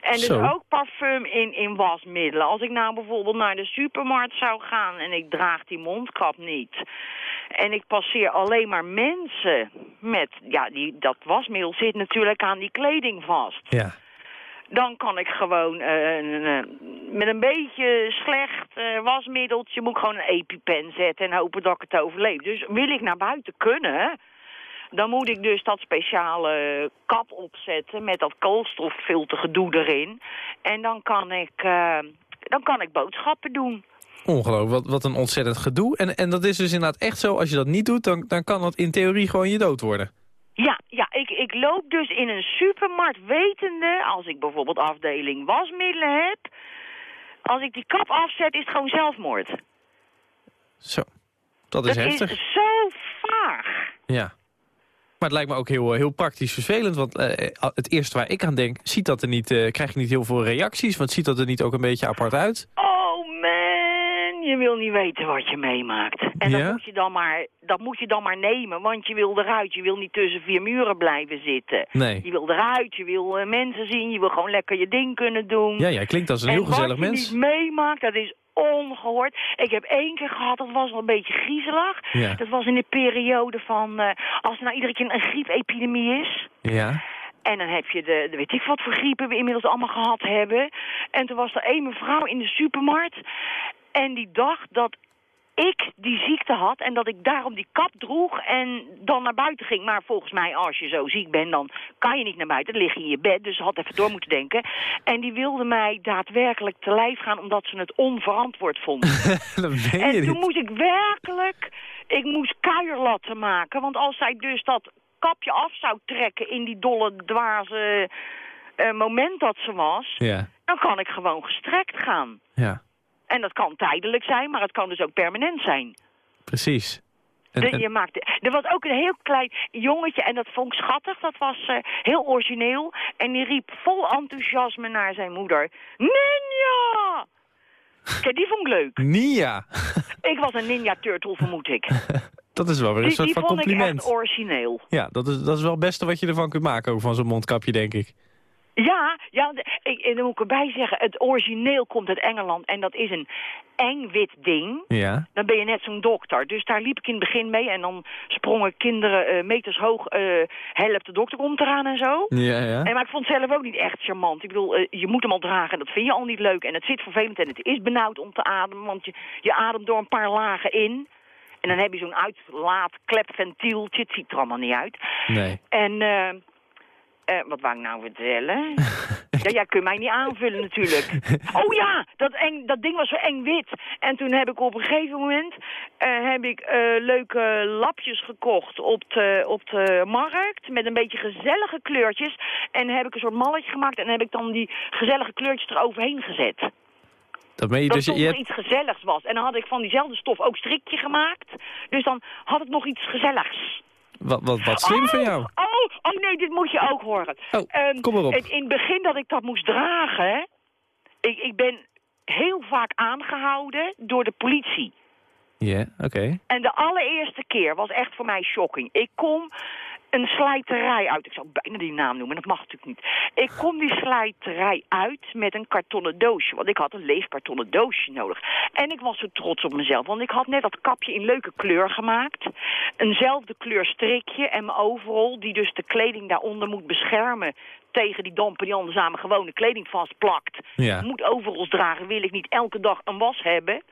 En dus Zo. ook parfum in, in wasmiddelen. Als ik nou bijvoorbeeld naar de supermarkt zou gaan en ik draag die mondkap niet... en ik passeer alleen maar mensen met... ja, die, dat wasmiddel zit natuurlijk aan die kleding vast. Ja. Dan kan ik gewoon eh, met een beetje slecht eh, wasmiddeltje... moet ik gewoon een EpiPen zetten en hopen dat ik het overleef. Dus wil ik naar buiten kunnen... Dan moet ik dus dat speciale kap opzetten met dat koolstoffiltergedoe erin. En dan kan ik, eh, dan kan ik boodschappen doen. Ongelooflijk, wat, wat een ontzettend gedoe. En, en dat is dus inderdaad echt zo, als je dat niet doet... dan, dan kan dat in theorie gewoon je dood worden. Ja, ja ik, ik loop dus in een supermarkt wetende, als ik bijvoorbeeld afdeling wasmiddelen heb... als ik die kap afzet, is het gewoon zelfmoord. Zo, dat is dat heftig. is zo vaag. Ja. Maar het lijkt me ook heel, heel praktisch vervelend. Want eh, het eerste waar ik aan denk, ziet dat er niet, eh, krijg je niet heel veel reacties. Want ziet dat er niet ook een beetje apart uit? Oh je wil niet weten wat je meemaakt. En Ja? dat, moet je dan maar, dat moet je dan maar nemen, want je wil eruit. Je wil niet tussen vier muren blijven zitten. Nee. Je wil eruit, je wil eh, mensen zien, je wil gewoon lekker je ding kunnen doen. Ja, jij klinkt als een en heel gezellig wat je mens. niet meemaakt, dat is ongehoord. Ik heb één keer gehad, dat was wel een beetje griezelig. Ja. Dat was in de periode van, eh, als er nou iedere keer een griepepidemie is... Ja. En dan heb je de, de weet ik wat voor griepen we inmiddels allemaal gehad hebben. En toen was er één mevrouw in de supermarkt. En die dacht dat ik die ziekte had en dat ik daarom die kap droeg en dan naar buiten ging. Maar volgens mij, als je zo ziek bent, dan kan je niet naar buiten. Dan lig je in je bed, dus ze had even door moeten denken. En die wilde mij daadwerkelijk te lijf gaan omdat ze het onverantwoord vonden. En toen niet. moest ik werkelijk, ik moest kuierlatten maken. Want als zij dus dat kapje af zou trekken in die dolle dwaze eh, moment dat ze was... Ja, dan kan ik gewoon gestrekt gaan. ja, En dat kan tijdelijk zijn, maar het kan dus ook permanent zijn. precies. En- De- en- je maakte, er was ook een heel klein jongetje en dat vond ik schattig. Dat was eh, heel origineel. En die riep vol enthousiasme naar zijn moeder. Ninja! Kijk, die vond ik leuk. Nia, Ik was een ninja turtle, vermoed ik. dat is wel weer een Die, soort die van vond ik compliment. echt origineel. Ja, dat is, dat is wel het beste wat je ervan kunt maken, ook van zo'n mondkapje, denk ik. Ja, ja ik, en dan moet ik erbij zeggen, het origineel komt uit Engeland en dat is een eng wit ding. Ja, Dan ben je net zo'n dokter. Dus daar liep ik in het begin mee en dan sprongen kinderen eh, meters hoog, eh help de dokter komt eraan en zo. ja, ja. En, maar ik vond het zelf ook niet echt charmant. Ik bedoel, eh, je moet hem al dragen en dat vind je al niet leuk. En het zit vervelend en het is benauwd om te ademen, want je, je ademt door een paar lagen in. En dan heb je zo'n uitlaatklepventieltje, het ziet er allemaal niet uit. Nee. En eh, wat wou ik nou vertellen? ja, jij kunt mij niet aanvullen natuurlijk. Oh ja, dat, eng, dat ding was zo eng wit. En toen heb ik op een gegeven moment eh, heb ik, eh, leuke lapjes gekocht op de, op de markt. Met een beetje gezellige kleurtjes. En heb ik een soort malletje gemaakt. En heb ik dan die gezellige kleurtjes eroverheen gezet. Dat meen je Dat dus... Je, hebt- iets gezelligs was. En dan had ik van diezelfde stof ook strikje gemaakt. Dus dan had het nog iets gezelligs. Wat, wat, wat slim van jou. Oh, oh nee, dit moet je ook horen. Oh, Ehm, kom maar op. het- in het begin dat ik dat moest dragen... Ik, ik ben heel vaak aangehouden door de politie. Ja, oké. En de allereerste keer was echt voor mij shocking. Ik kom een slijterij uit. Ik zou bijna die naam noemen, dat mag natuurlijk niet. Ik kom die slijterij uit met een kartonnen doosje. Want ik had een leeg kartonnen doosje nodig. En ik was zo trots op mezelf. Want ik had net dat kapje in leuke kleur gemaakt. Eenzelfde kleur strikje en mijn overal... die dus de kleding daaronder moet beschermen... tegen die dampen die anders aan mijn gewone kleding vastplakt. Ja. Moet overals dragen, wil ik niet elke dag een was hebben.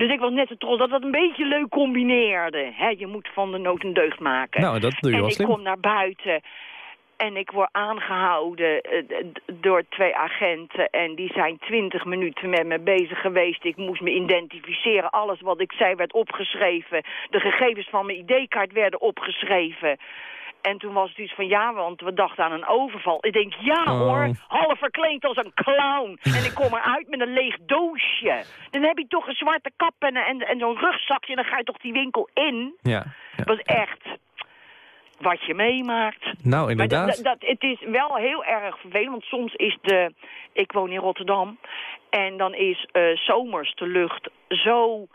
Dus ik was net zo trots dat dat een beetje leuk combineerde. Je moet van de nood een deugd maken. Nou, dat doe je en ik slim. kom naar buiten en ik word aangehouden eh, door twee agenten. En die zijn twintig minuten met me bezig geweest. Ik moest me identificeren. Alles wat ik zei werd opgeschreven. De gegevens van mijn ID-kaart werden opgeschreven. En toen was het iets van ja, want we dachten aan een overval. Ik denk ja Oh. hoor, half verkleed als een clown. En ik kom eruit met een leeg doosje. Dan heb je toch een zwarte kap en, en, en zo'n rugzakje. En dan ga je toch die winkel in. Ja. Het was echt wat je meemaakt. Nou, dat, inderdaad. dat, het is wel heel erg vervelend, want soms is de... Ik woon in Rotterdam en dan is eh, zomers de lucht zo,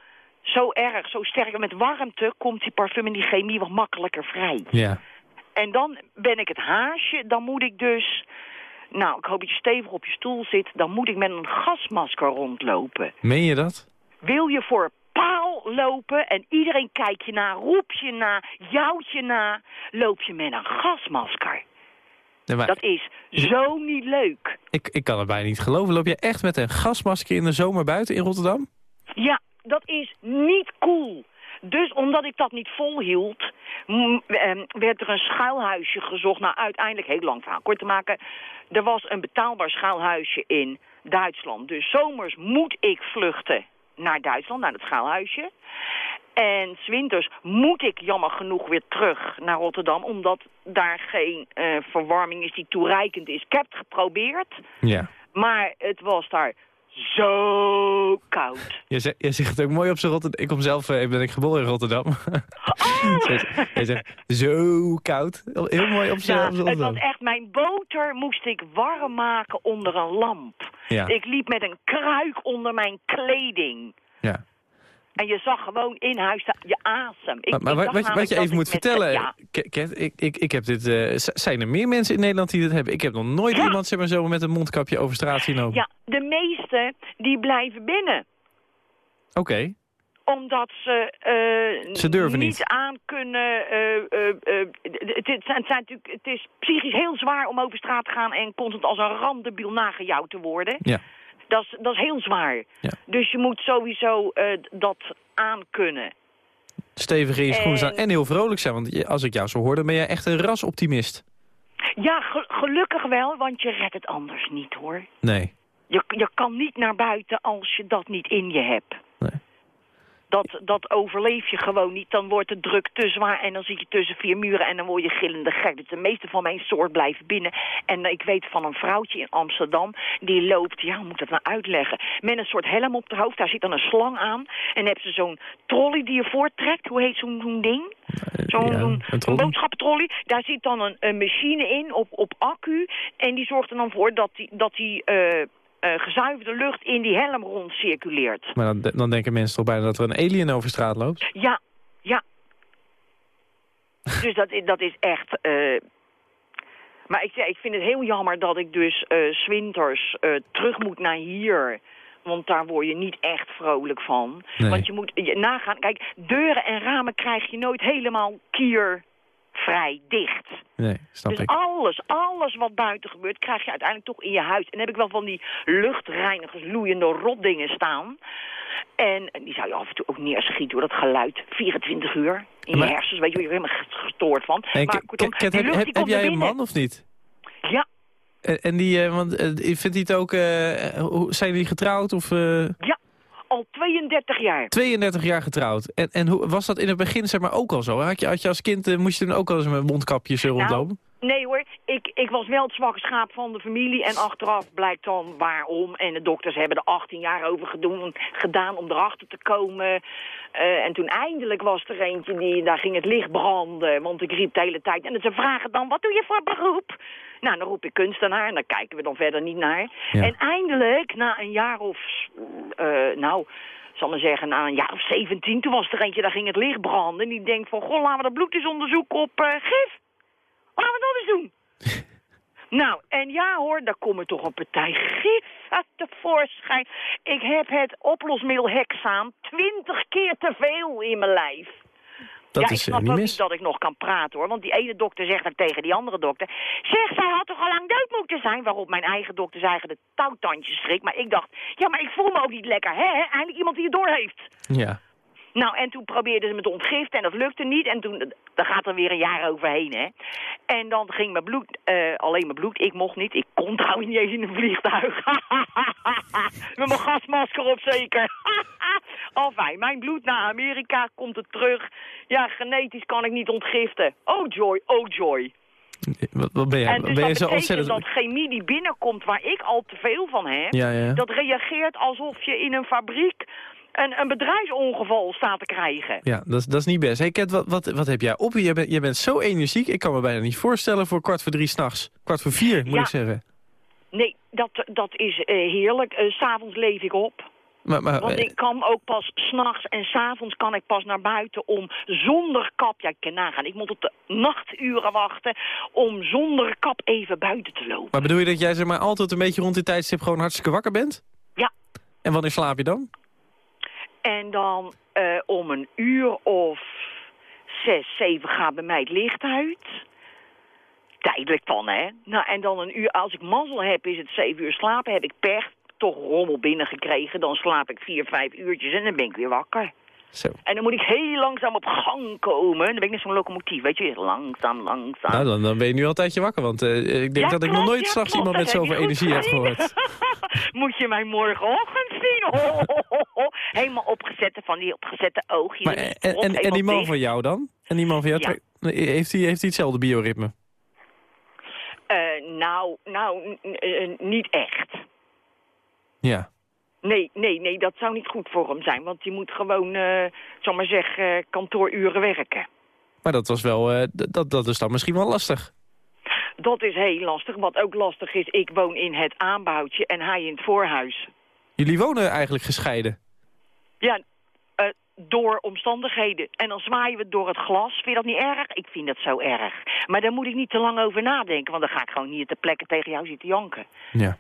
zo erg, zo sterk. En met warmte komt die parfum en die chemie wat makkelijker vrij. Ja. En dan ben ik het haasje, dan moet ik dus... Nou, ik hoop dat je stevig op je stoel zit. Dan moet ik met een gasmasker rondlopen. Meen je dat? Wil je voor paal lopen en iedereen kijkt je na, roep je na, jouwt je na, loop je met een gasmasker. Nee, maar Dat is zo niet leuk. ik, ik kan het bijna niet geloven. Loop je echt met een gasmasker in de zomer buiten in Rotterdam? Ja, dat is niet cool. Dus omdat ik dat niet volhield, ehm, werd er een schuilhuisje gezocht. Nou, uiteindelijk, heel lang verhaal kort te maken... er was een betaalbaar schuilhuisje in Duitsland. Dus zomers moet ik vluchten naar Duitsland, naar het schuilhuisje. En 's winters moet ik jammer genoeg weer terug naar Rotterdam... omdat daar geen eh, verwarming is die toereikend is. Ik heb het geprobeerd, Ja. maar het was daar zo koud. Je zegt, je zegt het ook mooi op zijn Rotterdam. Ik kom zelf, eh, ben ik geboren in Rotterdam. Je zegt, zo koud. Heel mooi op zijn Ja, op zijn het was echt, mijn boter moest ik warm maken onder een lamp. Ja. Ik liep met een kruik onder mijn kleding. Ja. En je zag gewoon in huis je asem. Ik, Maar, maar ik wat, wat, je- even moet vertellen, Ja, Ket, ik, ik, ik heb dit, eh, zijn er meer mensen in Nederland die dit hebben? Ik heb nog nooit Ja. iemand zeg maar, zo met een mondkapje over straat zien lopen. ja, de meeste die blijven binnen. Oké, Omdat ze, eh, Ze durven niet. aan kunnen. eh, het, is- het, zijn natuurlijk, het is psychisch heel zwaar om over straat te gaan en constant als een randebiel nagejouwd te worden. ja. Dat is, dat is heel zwaar. Ja. Dus je moet sowieso eh, dat aankunnen. Stevig in je schoenen En- staan en heel vrolijk zijn. Want als ik jou zo hoor, dan ben jij echt een rasoptimist. Ja, ge- gelukkig wel, want je redt het anders niet, hoor. Nee. Je, je kan niet naar buiten als je dat niet in je hebt. Dat, dat overleef je gewoon niet. Dan wordt de druk te zwaar en dan zit je tussen vier muren en dan word je gillende gek. Dus de meeste van mijn soort blijven binnen. En ik weet van een vrouwtje in Amsterdam, die loopt, ja, hoe moet ik dat nou uitleggen? Met een soort helm op de hoofd, daar zit dan een slang aan. En hebben ze zo'n trolley die je voorttrekt. Hoe heet zo'n ding? Zo'n ja, zo'n- een trolley. boodschappentrolley. Daar zit dan een, een machine in op, op accu. En die zorgt er dan voor dat die, dat die eh, eh, gezuiverde lucht in die helm rond circuleert. Maar dan, dan denken mensen toch bijna dat er een alien over straat loopt? Ja, ja. dus dat, is- dat is echt... eh, maar ik, ik vind het heel jammer dat ik dus eh, 's winters eh, terug moet naar hier. Want daar word je niet echt vrolijk van. Nee. Want je moet je nagaan... Kijk, deuren en ramen krijg je nooit helemaal kiervrij dicht. Nee, snap Dus ik. alles, alles wat buiten gebeurt, krijg je uiteindelijk toch in je huis. En dan heb ik wel van die luchtreinigers, loeiende rotdingen staan. En die zou je af en toe ook neerschieten, door dat geluid. 24 uur in Maar- je hersens, weet je, je helemaal gestoord van. En maar kortom, die heb, lucht heb, die heb komt naar jij een man of niet? Ja, En, en die, eh, want eh, vindt hij het ook, eh, zijn jullie getrouwd of ja, al 32 jaar. 32 jaar getrouwd? En, en hoe, was dat in het begin zeg maar ook al zo? Had je, had je als kind, eh, moest je dan ook al eens met mondkapjes eh, rondlopen? Nee hoor, ik, ik was wel het zwakke schaap van de familie en achteraf blijkt dan waarom. En de dokters hebben er 18 jaar over gedoen, gedaan om erachter te komen. Eh, en toen eindelijk was er eentje, die, daar ging het licht branden, want ik riep de hele tijd. En ze vragen dan, wat doe je voor beroep? Nou, dan roep ik kunstenaar en daar kijken we dan verder niet naar. Ja. En eindelijk, na een jaar of, eh, nou, zal maar zeggen, na een jaar of 17, toen was er eentje, daar ging het licht branden. En die denkt van, goh, laten we dat bloed eens onderzoeken op eh, gif. Laten we dat eens doen. nou, en ja hoor, daar komt toch een partij gif uit tevoorschijn. Ik heb het oplosmiddel hexaan twintig keer te veel in mijn lijf. Dat ja, ik is eh, snap niet ook mis. niet dat ik nog kan praten hoor. Want die ene dokter zegt ook tegen die andere dokter... Zeg, zij had toch al lang dood moeten zijn? Waarop mijn eigen dokter zijn eigen de touwtandjes strikt. Maar ik dacht, ja, maar ik voel me ook niet lekker. Hè? hè? Eindelijk iemand die het door heeft. Ja. Nou, en toen probeerden ze me te ontgiften en dat lukte niet. En toen, daar gaat er weer een jaar overheen, hè. En dan ging mijn bloed, eh, alleen mijn bloed, ik mocht niet. Ik kon trouwens niet eens in een vliegtuig. Met mijn gasmasker op zeker. Enfin, mijn bloed naar Amerika komt het terug. Ja, genetisch kan ik niet ontgiften. Oh joy, oh joy. Wat, wat ben jij? en dus ben je dat zo betekent ontzettend... dat chemie die binnenkomt waar ik al te veel van heb... Ja, ja. dat reageert alsof je in een fabriek een, een bedrijfsongeval staat te krijgen. Ja, dat, is- dat is niet best. Hey Ket, wat, wat, wat heb jij op? Je bent, je bent zo energiek. Ik kan me bijna niet voorstellen voor kwart voor drie s'nachts. Kwart voor vier, moet Ja. ik zeggen. Nee, dat, dat is eh, heerlijk. S S'avonds leef ik op. Maar, maar, Want eh, ik kan ook pas s'nachts en s'avonds kan ik pas naar buiten om zonder kap... Ja, ik kan nagaan. Ik moet op de nachturen wachten om zonder kap even buiten te lopen. maar bedoel je dat jij zeg maar altijd een beetje rond die tijdstip gewoon hartstikke wakker bent? Ja. En wanneer slaap je dan? En dan eh, om een uur of zes, zeven gaat bij mij het licht uit. Tijdelijk dan, hè. Nou, en dan een uur, als ik mazzel heb, is het zeven uur slapen. Heb ik pech, toch rommel binnengekregen. Dan slaap ik vier, vijf uurtjes en dan ben ik weer wakker. Zo. En dan moet ik heel langzaam op gang komen. Dan ben ik net zo'n locomotief, weet je. Langzaam, langzaam. Nou, dan, dan ben je nu al een tijdje wakker. Want eh, ik denk Ja, dat ik nog nooit ja, klopt, iemand met zoveel je energie heb gehoord. Moet je mij morgenochtend zien? Helemaal opgezette van die opgezette oogjes. Maar, en, en, en die man van jou dan? En die man van jou, Ja. heeft hij heeft hetzelfde bioritme? Eh, nou, nou, eh, niet echt. Ja. Nee, nee, nee, dat zou niet goed voor hem zijn. Want die moet gewoon, eh zal maar zeggen, eh, kantooruren werken. Maar dat was wel, eh, dat, dat is dan misschien wel lastig. Dat is heel lastig. Wat ook lastig is, ik woon in het aanbouwtje en hij in het voorhuis. Jullie wonen eigenlijk gescheiden. Ja, door omstandigheden. En dan zwaaien we door het glas. Vind je dat niet erg? Ik vind dat zo erg. Maar daar moet ik niet te lang over nadenken, want dan ga ik gewoon hier ter plekke tegen jou zitten janken. Ja.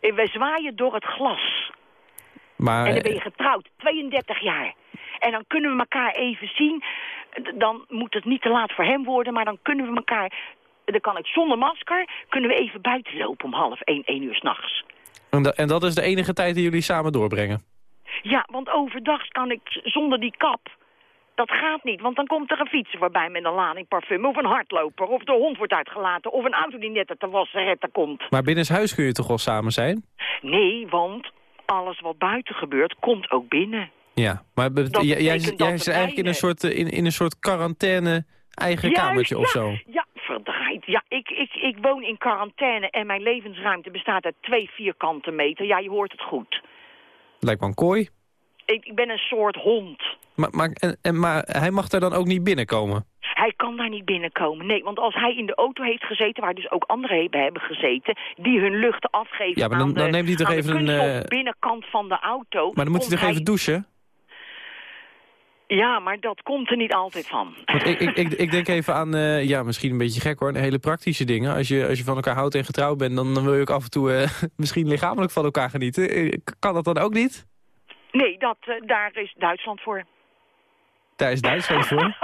En we zwaaien door het glas. Maar, En dan ben eh, je getrouwd, 32 jaar. En dan kunnen we elkaar even zien. Dan moet het niet te laat voor hem worden, maar dan kunnen we elkaar... Dan kan ik zonder masker, kunnen we even buiten lopen om half één, één uur s'nachts. En, da- en dat is de enige tijd die jullie samen doorbrengen? Ja, want overdag kan ik zonder die kap. Dat gaat niet, want dan komt er een fietser voorbij met een lading parfum... of een hardloper, of de hond wordt uitgelaten... of een auto die net uit de wasseretten komt. Maar binnenshuis kun je toch wel samen zijn? Nee, want alles wat buiten gebeurt, komt ook binnen. Ja, maar jij, jij, zit eigenlijk in een, soort, eh, in, in een soort quarantaine eigen Juist, kamertje of ja, zo. Ja, verdraaid. Ja, ik, ik, ik woon in quarantaine en mijn levensruimte bestaat uit twee vierkante meter. Ja, je hoort het goed. Lijkt wel een kooi. Ik, ik ben een soort hond. Maar, maar, en, en, maar hij mag daar dan ook niet binnenkomen? Hij kan daar niet binnenkomen. Nee, want als hij in de auto heeft gezeten, waar dus ook anderen hebben, gezeten, die hun luchten afgeven Ja, maar dan- dan neemt hij toch even een, eh, binnenkant van de auto. Maar dan moet hij toch even douchen? Ja, maar dat komt er niet altijd van. Want ik, ik, ik, ik denk even aan, eh, ja, misschien een beetje gek hoor, hele praktische dingen. Als je, als je van elkaar houdt en getrouwd bent, dan, dan wil je ook af en toe eh, misschien lichamelijk van elkaar genieten. Kan dat dan ook niet? Nee, dat, eh, daar is Duitsland voor. Daar is Duitsland voor.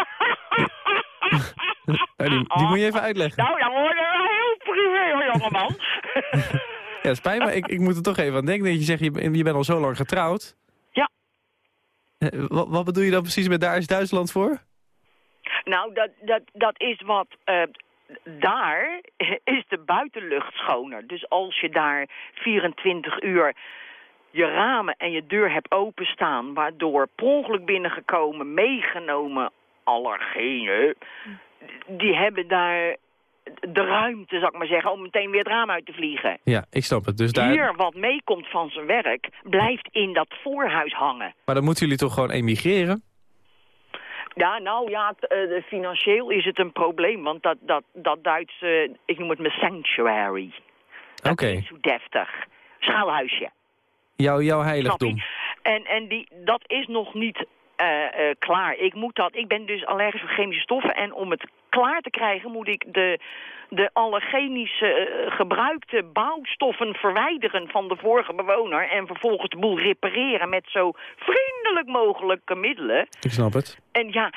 Nou, die, die moet je even uitleggen. Nou, dan worden we heel privé, hoor, jongeman. Ja, spijt me, ik, ik moet er toch even aan denken. Dat je zegt, je, je bent al zo lang getrouwd. Ja. Wat, wat bedoel je dan precies met daar is Duitsland voor? Nou, dat, dat, dat is wat... eh, daar is de buitenlucht schoner. Dus als je daar 24 uur je ramen en je deur hebt openstaan... waardoor per ongeluk binnengekomen, meegenomen allergenen... die hebben daar de ruimte, zou ik maar zeggen, om meteen weer het raam uit te vliegen. Ja, ik snap het. Dus daar, Hier, wat meekomt van zijn werk, blijft in dat voorhuis hangen. Maar dan moeten jullie toch gewoon emigreren? Ja, nou ja, t- eh, financieel is het een probleem, want dat, dat, dat Duitse, ik noem het mijn sanctuary. Oké, Niet zo deftig. Schuilhuisje. Jouw, jouw heiligdom. En, en die, dat is nog niet eh, eh, klaar. Ik moet dat, ik ben dus allergisch voor chemische stoffen en om het klaar te krijgen moet ik de, de allergenische eh, gebruikte bouwstoffen verwijderen van de vorige bewoner en vervolgens de boel repareren met zo vriendelijk mogelijke middelen. Ik snap het. En ja,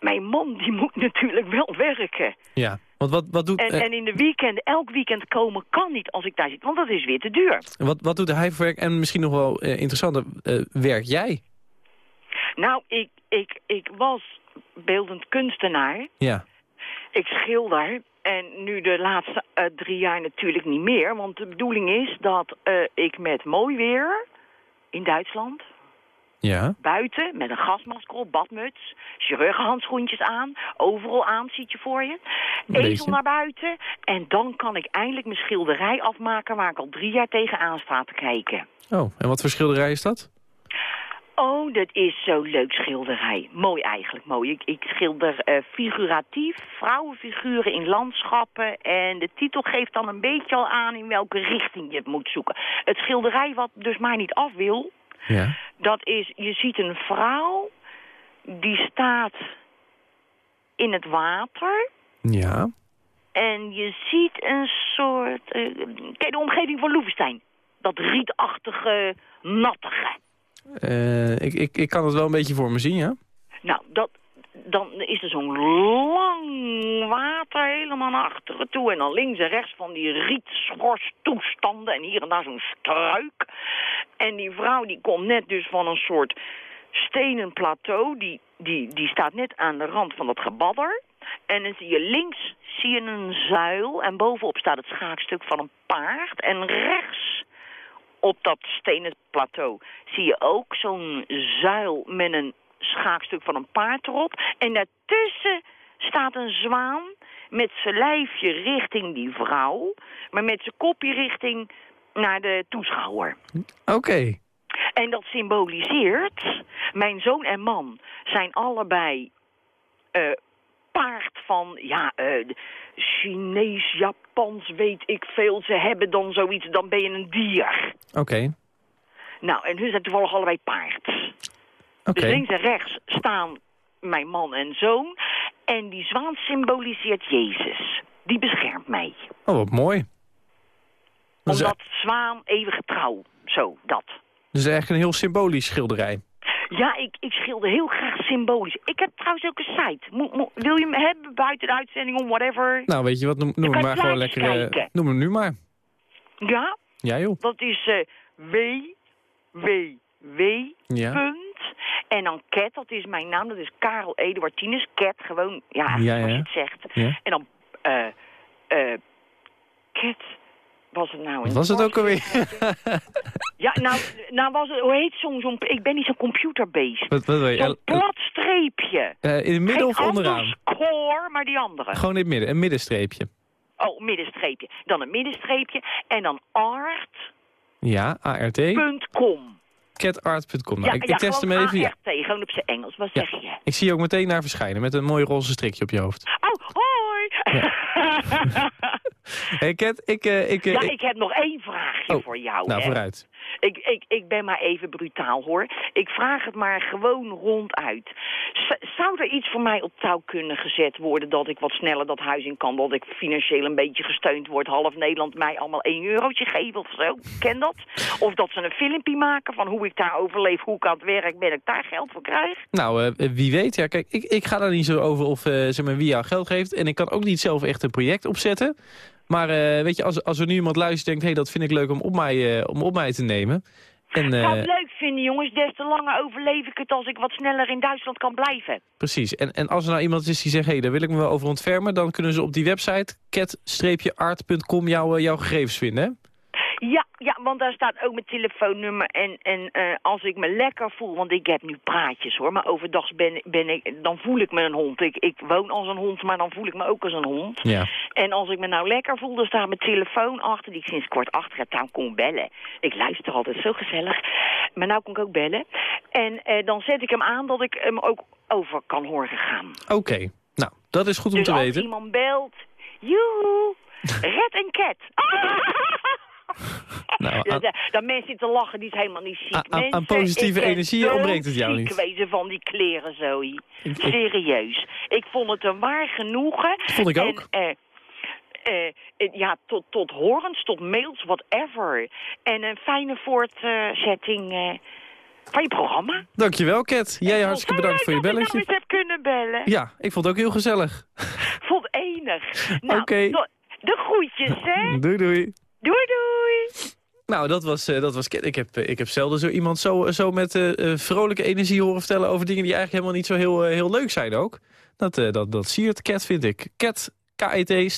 mijn man die moet natuurlijk wel werken. Ja, want wat, wat, doet, En, en in de weekend, elk weekend komen kan niet als ik daar zit, want dat is weer te duur. wat, wat doet hij voor werk? En misschien nog wel eh, interessanter, eh, werk jij? Nou, ik, ik, ik was beeldend kunstenaar. Ja. Ik schilder. En nu de laatste eh, drie jaar natuurlijk niet meer. Want de bedoeling is dat ik met mooi weer in Duitsland... Ja. buiten met een gasmasker op, badmuts, chirurgenhandschoentjes aan... overal aan, ziet je voor je. Ezel naar buiten. En dan kan ik eindelijk mijn schilderij afmaken... waar ik al drie jaar tegenaan sta te kijken. Oh, en wat voor schilderij is dat? Oh, dat is zo leuk schilderij. Mooi eigenlijk, mooi. Ik, ik schilder eh, figuratief, vrouwenfiguren in landschappen. En de titel geeft dan een beetje al aan in welke richting je het moet zoeken. Het schilderij wat dus maar niet af wil, Ja. dat is, je ziet een vrouw die staat in het water. Ja. En je ziet een soort, eh, kijk de omgeving van Loevestein. Dat rietachtige, nattige. Eh, ik, ik, ik kan het wel een beetje voor me zien, ja? Nou, dat, dan is er zo'n lang water helemaal naar achteren toe. En dan links en rechts van die rietschorstoestanden. En hier en daar zo'n struik. En die vrouw die komt net dus van een soort stenen plateau. Die, die, die staat net aan de rand van dat gebadder. En dan zie je links zie je een zuil. En bovenop staat het schaakstuk van een paard. En rechts op dat stenen plateau zie je ook zo'n zuil met een schaakstuk van een paard erop. En daartussen staat een zwaan met zijn lijfje richting die vrouw, maar met zijn kopje richting naar de toeschouwer. Oké. En dat symboliseert, mijn zoon en man zijn allebei eh, paard van, ja, eh, Chinees, Japans, weet ik veel. Ze hebben dan zoiets, dan ben je een dier. Oké. Nou, en hun zijn toevallig allebei paard. Dus links en rechts staan mijn man en zoon. En die zwaan symboliseert Jezus. Die beschermt mij. Oh, wat mooi. Is, Omdat zwaan eeuwige trouw. Zo, dat. is eigenlijk een heel symbolisch schilderij. Ja, ik, ik schilder heel graag symbolisch. Ik heb trouwens ook een site. Mo- mo- wil je hem hebben buiten de uitzending om whatever? Nou, weet je wat, noem, noem hem maar gewoon lekker... eh, noem hem nu maar. Ja? Ja, joh. Dat is eh w, w, w, Ja. punt. En dan Cat, dat is mijn naam. Dat is Karel Eduard Tinus. Cat, gewoon, ja, Ja, ja. als je het zegt. Ja. En dan, eh, eh, Cat, was het nou een was het ook alweer? Ja, nou, nou was het, hoe heet zo'n, ik ben niet zo'n computerbeest. wat, wat wil je? Zo'n plat streepje. eh, in het midden of onderaan? underscore, maar die andere. Gewoon in het midden, een middenstreepje. Oh, middenstreepje. Dan een middenstreepje. En dan art.com. Ja, ART. Catart.com. Nou, ik, ik test hem even. Ja. Gewoon op zijn Engels. Wat zeg je? Ik zie je ook meteen naar verschijnen met een mooi roze strikje op je hoofd. Oh, hoi! Hey Cat, ik... eh, ik, eh, ja, ik- ik heb nog één vraagje Oh, voor jou. Nou, hè. vooruit. Ik, ik, ik ben maar even brutaal hoor. Ik vraag het maar gewoon ronduit. Zou er iets voor mij op touw kunnen gezet worden dat ik wat sneller dat huis in kan? Dat ik financieel een beetje gesteund word. Half Nederland mij allemaal één eurotje geven of zo. Ken dat? Of dat ze een filmpje maken van hoe ik daar overleef, hoe ik aan het werk ben, ik daar geld voor krijg. Nou, eh, wie weet. Ja, kijk, ik, ik ga daar niet zo over of eh, zeg maar, wie jou geld geeft. En ik kan ook niet zelf echt een project opzetten. Maar eh, weet je, als, als er nu iemand luistert denkt... hé, hey, dat vind ik leuk om op mij, eh, om op mij te nemen. En, Ik eh, zou het leuk vinden, jongens. Des te langer overleef ik het als ik wat sneller in Duitsland kan blijven. Precies. En, en als er nou iemand is die zegt... hé, hey, daar wil ik me wel over ontfermen... dan kunnen ze op die website cat-art.com jouw, eh, jouw gegevens vinden, hè? Ja, ja, want daar staat ook mijn telefoonnummer. En, en eh, als ik me lekker voel, want ik heb nu praatjes hoor. Maar overdag ben, ben ik, dan voel ik me een hond. Ik, ik woon als een hond, maar dan voel ik me ook als een hond. Ja. En als ik me nou lekker voel, dan staat mijn telefoon achter, die ik sinds kort achter heb. Daarom kon bellen. Ik luister altijd, zo gezellig. Maar nou kon ik ook bellen. En eh, dan zet ik hem aan dat ik hem ook over kan horen gaan. Oké. Nou, dat is goed om dus te als weten. iemand belt, joehoe, red een cat. Nou, Ja, aan- da- dat mensen zitten lachen, die is helemaal niet ziek. Aan- positieve ik energie ontbreekt het jou niet. wezen van die kleren, Zoe. Ik- ik- Serieus. Ik vond het een waar genoegen. Vond ik ook. En, eh, eh, eh, ja, tot, tot horens, tot mails, whatever. En een fijne voortzetting eh, van je programma. Dankjewel, Cat. Jij hartstikke Zo bedankt voor je ik belletje. eens heb kunnen bellen. Ja, ik vond het ook heel gezellig. Vond enig. Nou, Oké. de groetjes, hè. Doei, doei. Doei, doei. Nou, dat was, eh, dat was. Ik heb, eh, ik heb zelden zo iemand zo, zo met eh, eh, vrolijke energie horen vertellen... over dingen die eigenlijk helemaal niet zo heel, eh, heel leuk zijn ook. Dat, eh, dat, dat siert Cat, vind ik. Cat,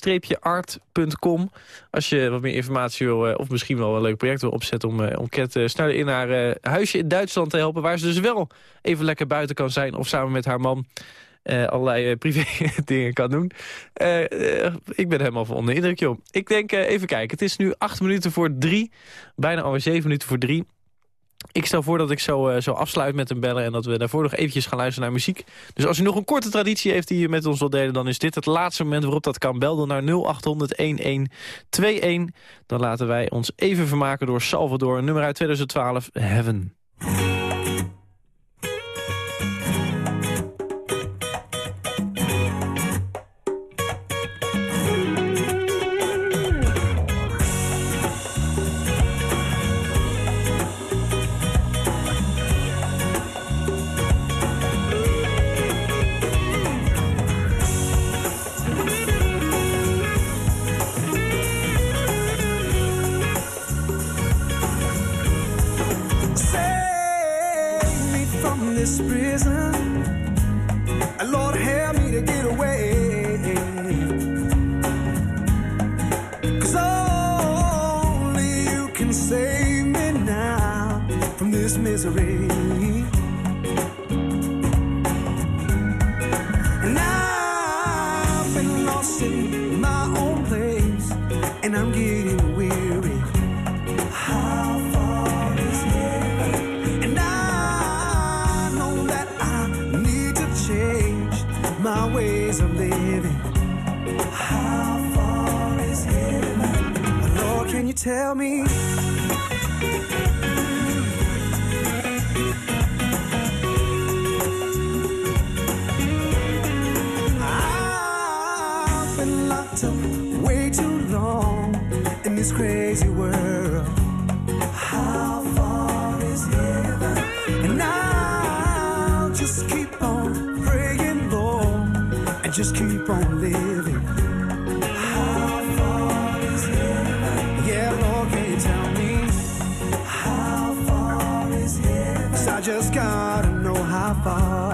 ket-art.com. Als je wat meer informatie wil, eh, of misschien wel een leuk project wil opzetten... om, eh, om Cat eh, sneller in haar eh, huisje in Duitsland te helpen... waar ze dus wel even lekker buiten kan zijn... of samen met haar man eh, allerlei eh, privé dingen kan doen. Eh, ik ben helemaal van onder de indruk, joh. Ik denk, even kijken, het is nu acht minuten voor drie. Bijna alweer zeven minuten voor drie. Ik stel voor dat ik zo, zo afsluit met een bellen... en dat we daarvoor nog eventjes gaan luisteren naar muziek. Dus als u nog een korte traditie heeft die u met ons wilt delen... dan is dit het laatste moment waarop dat kan. Bel dan naar 0800-1121. Dan laten wij ons even vermaken door Salvador. Nummer uit 2012, Heaven. took way too long in this crazy world. How far is heaven? And I'll just keep on praying, Lord, and just keep on living. How far is heaven? Yeah, Lord, can you tell me? How far is? Cause I just gotta know how far.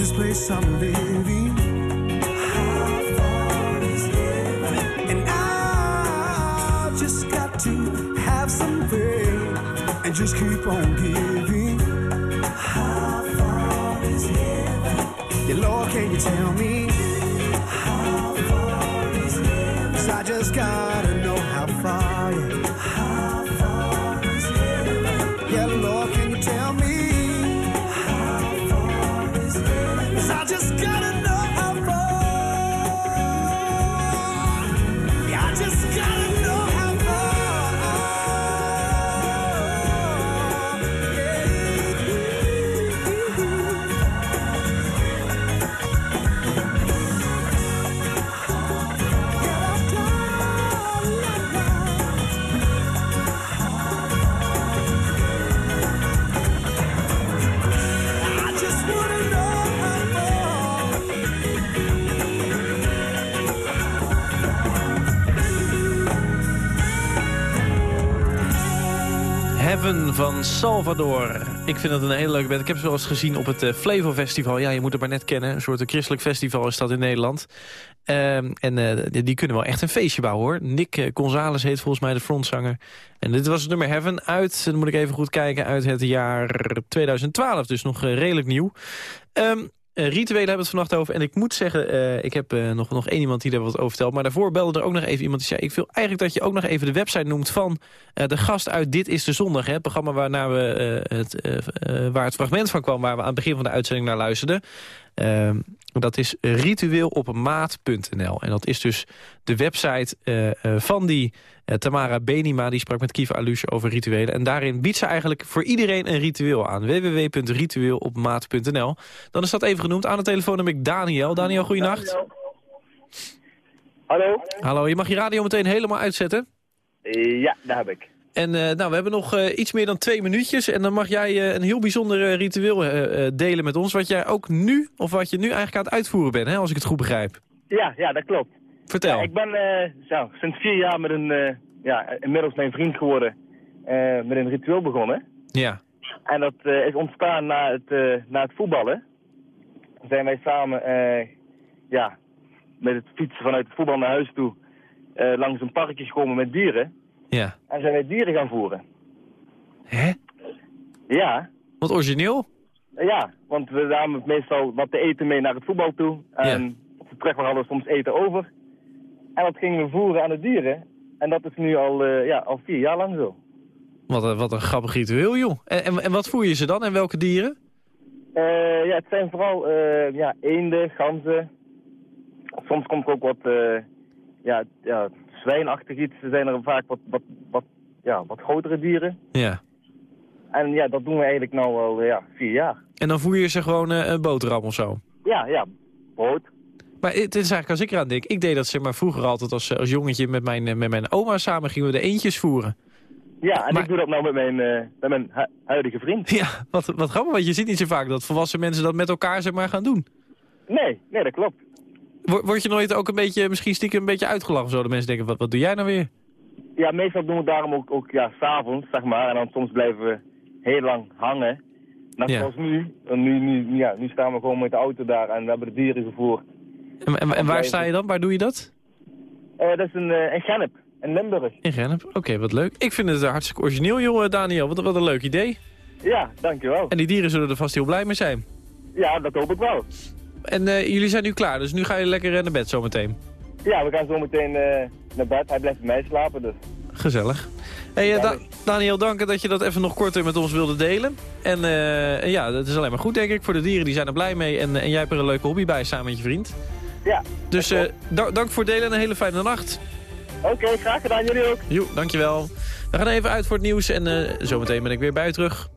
This place I'm Van Salvador. Ik vind het een hele leuke band. Ik heb ze wel eens gezien op het eh, Flevo Festival. Ja, je moet het maar net kennen. Een soort christelijk festival is dat in Nederland. Ehm, en eh, die- kunnen wel echt een feestje bouwen, hoor. Nick eh, Gonzalez heet volgens mij de frontzanger. En dit was het nummer Heaven uit, dan moet ik even goed kijken, uit het jaar 2012. Dus nog redelijk nieuw. Ehm eh, rituelen hebben we het vannacht over. En ik moet zeggen, eh, ik heb eh, nog, nog één iemand die daar wat over vertelt. Maar daarvoor belde er ook nog even iemand die zei... ik wil eigenlijk dat je ook nog even de website noemt van de gast uit Dit is de Zondag. Hè, het programma waarna we, het, waar het fragment van kwam... waar we aan het begin van de uitzending naar luisterden. Ehm, dat is ritueelopmaat.nl. En dat is dus de website eh, eh, van die eh, Tamara Benima. Die sprak met Kiva Alusje over rituelen. En daarin biedt ze eigenlijk voor iedereen een ritueel aan. www.ritueelopmaat.nl Dan is dat even genoemd. Aan de telefoon heb ik Daniel. Daniel, goeienacht. Hallo? Hallo, je mag je radio meteen helemaal uitzetten. Ja, daar heb ik. En eh, nou, we hebben nog eh, iets meer dan twee minuutjes. En dan mag jij eh, een heel bijzonder ritueel delen met ons. Wat jij ook nu, of wat je nu eigenlijk aan het uitvoeren bent, hè, als ik het goed begrijp. Ja, ja, dat klopt. Vertel. Ja, ik ben zo, sinds vier jaar met een, ja, inmiddels mijn vriend geworden, met een ritueel begonnen. Ja. En dat is ontstaan na het, na het voetballen. Zijn wij samen, ja, met het fietsen vanuit het voetbal naar huis toe, langs een parkje gekomen met dieren. Ja. En zijn wij dieren gaan voeren. Hè? Ja. Wat origineel? Ja, want we namen meestal wat te eten mee naar het voetbal toe. En op de terugweg hadden we soms eten over. En dat gingen we voeren aan de dieren. En dat is nu al, eh, ja, al vier jaar lang zo. Wat een, wat een grappig ritueel, joh. En, en, en wat voer je ze dan en welke dieren? Eh, ja, het zijn vooral eh, ja, eenden, ganzen. Soms komt er ook wat, eh, ja, ja, zwijnachtig iets. Er zijn er vaak wat, wat, wat, ja, wat grotere dieren. Ja. En ja, dat doen we eigenlijk nu al ja, vier jaar. En dan voer je ze gewoon eh, een boterham of zo? Ja, ja, brood. Maar het is eigenlijk als ik eraan denk. Ik deed dat zeg maar, vroeger altijd als, als jongetje met mijn, eh, met mijn oma samen gingen we de eentjes voeren. Ja, en ik doe dat nou met mijn, eh, met mijn hu- huidige vriend. Ja, wat, wat grappig, want je ziet niet zo vaak dat volwassen mensen dat met elkaar zeg maar, gaan doen. Nee, nee, dat klopt. Word, je nooit ook een beetje, misschien stiekem een beetje uitgelachen zo? De mensen denken, wat, wat doe jij nou weer? Ja, meestal doen we het daarom ook, ook ja, s'avonds, zeg maar. En dan soms blijven we heel lang hangen. Net Ja. zoals nu. En nu, nu, ja, nu staan we gewoon met de auto daar en we hebben de dieren gevoerd. En, en, en waar sta je dan? Waar doe je dat? Eh, dat is een, eh, een Gennep, in Limburg. In Gennep. Oké, wat leuk. Ik vind het eh, hartstikke origineel, joh, Daniel. Wat, wat een leuk idee. Ja, dankjewel. En die dieren zullen er vast heel blij mee zijn. Ja, dat hoop ik wel. En eh, jullie zijn nu klaar, dus nu ga je lekker eh, naar bed zometeen. Ja, we gaan zo meteen eh, naar bed. Hij blijft bij mij slapen, dus. Gezellig. Hey, Da- Daniel, dank dat je dat even nog korter met ons wilde delen. En ja, dat is alleen maar goed, denk ik. Voor de dieren, die zijn er blij mee. En, en jij hebt er een leuke hobby bij, samen met je vriend. Ja. Dus da- dank voor het delen en een hele fijne nacht. Oké, graag gedaan. Jullie ook. Jo, dankjewel. We gaan even uit voor het nieuws en zometeen ben ik weer bij terug.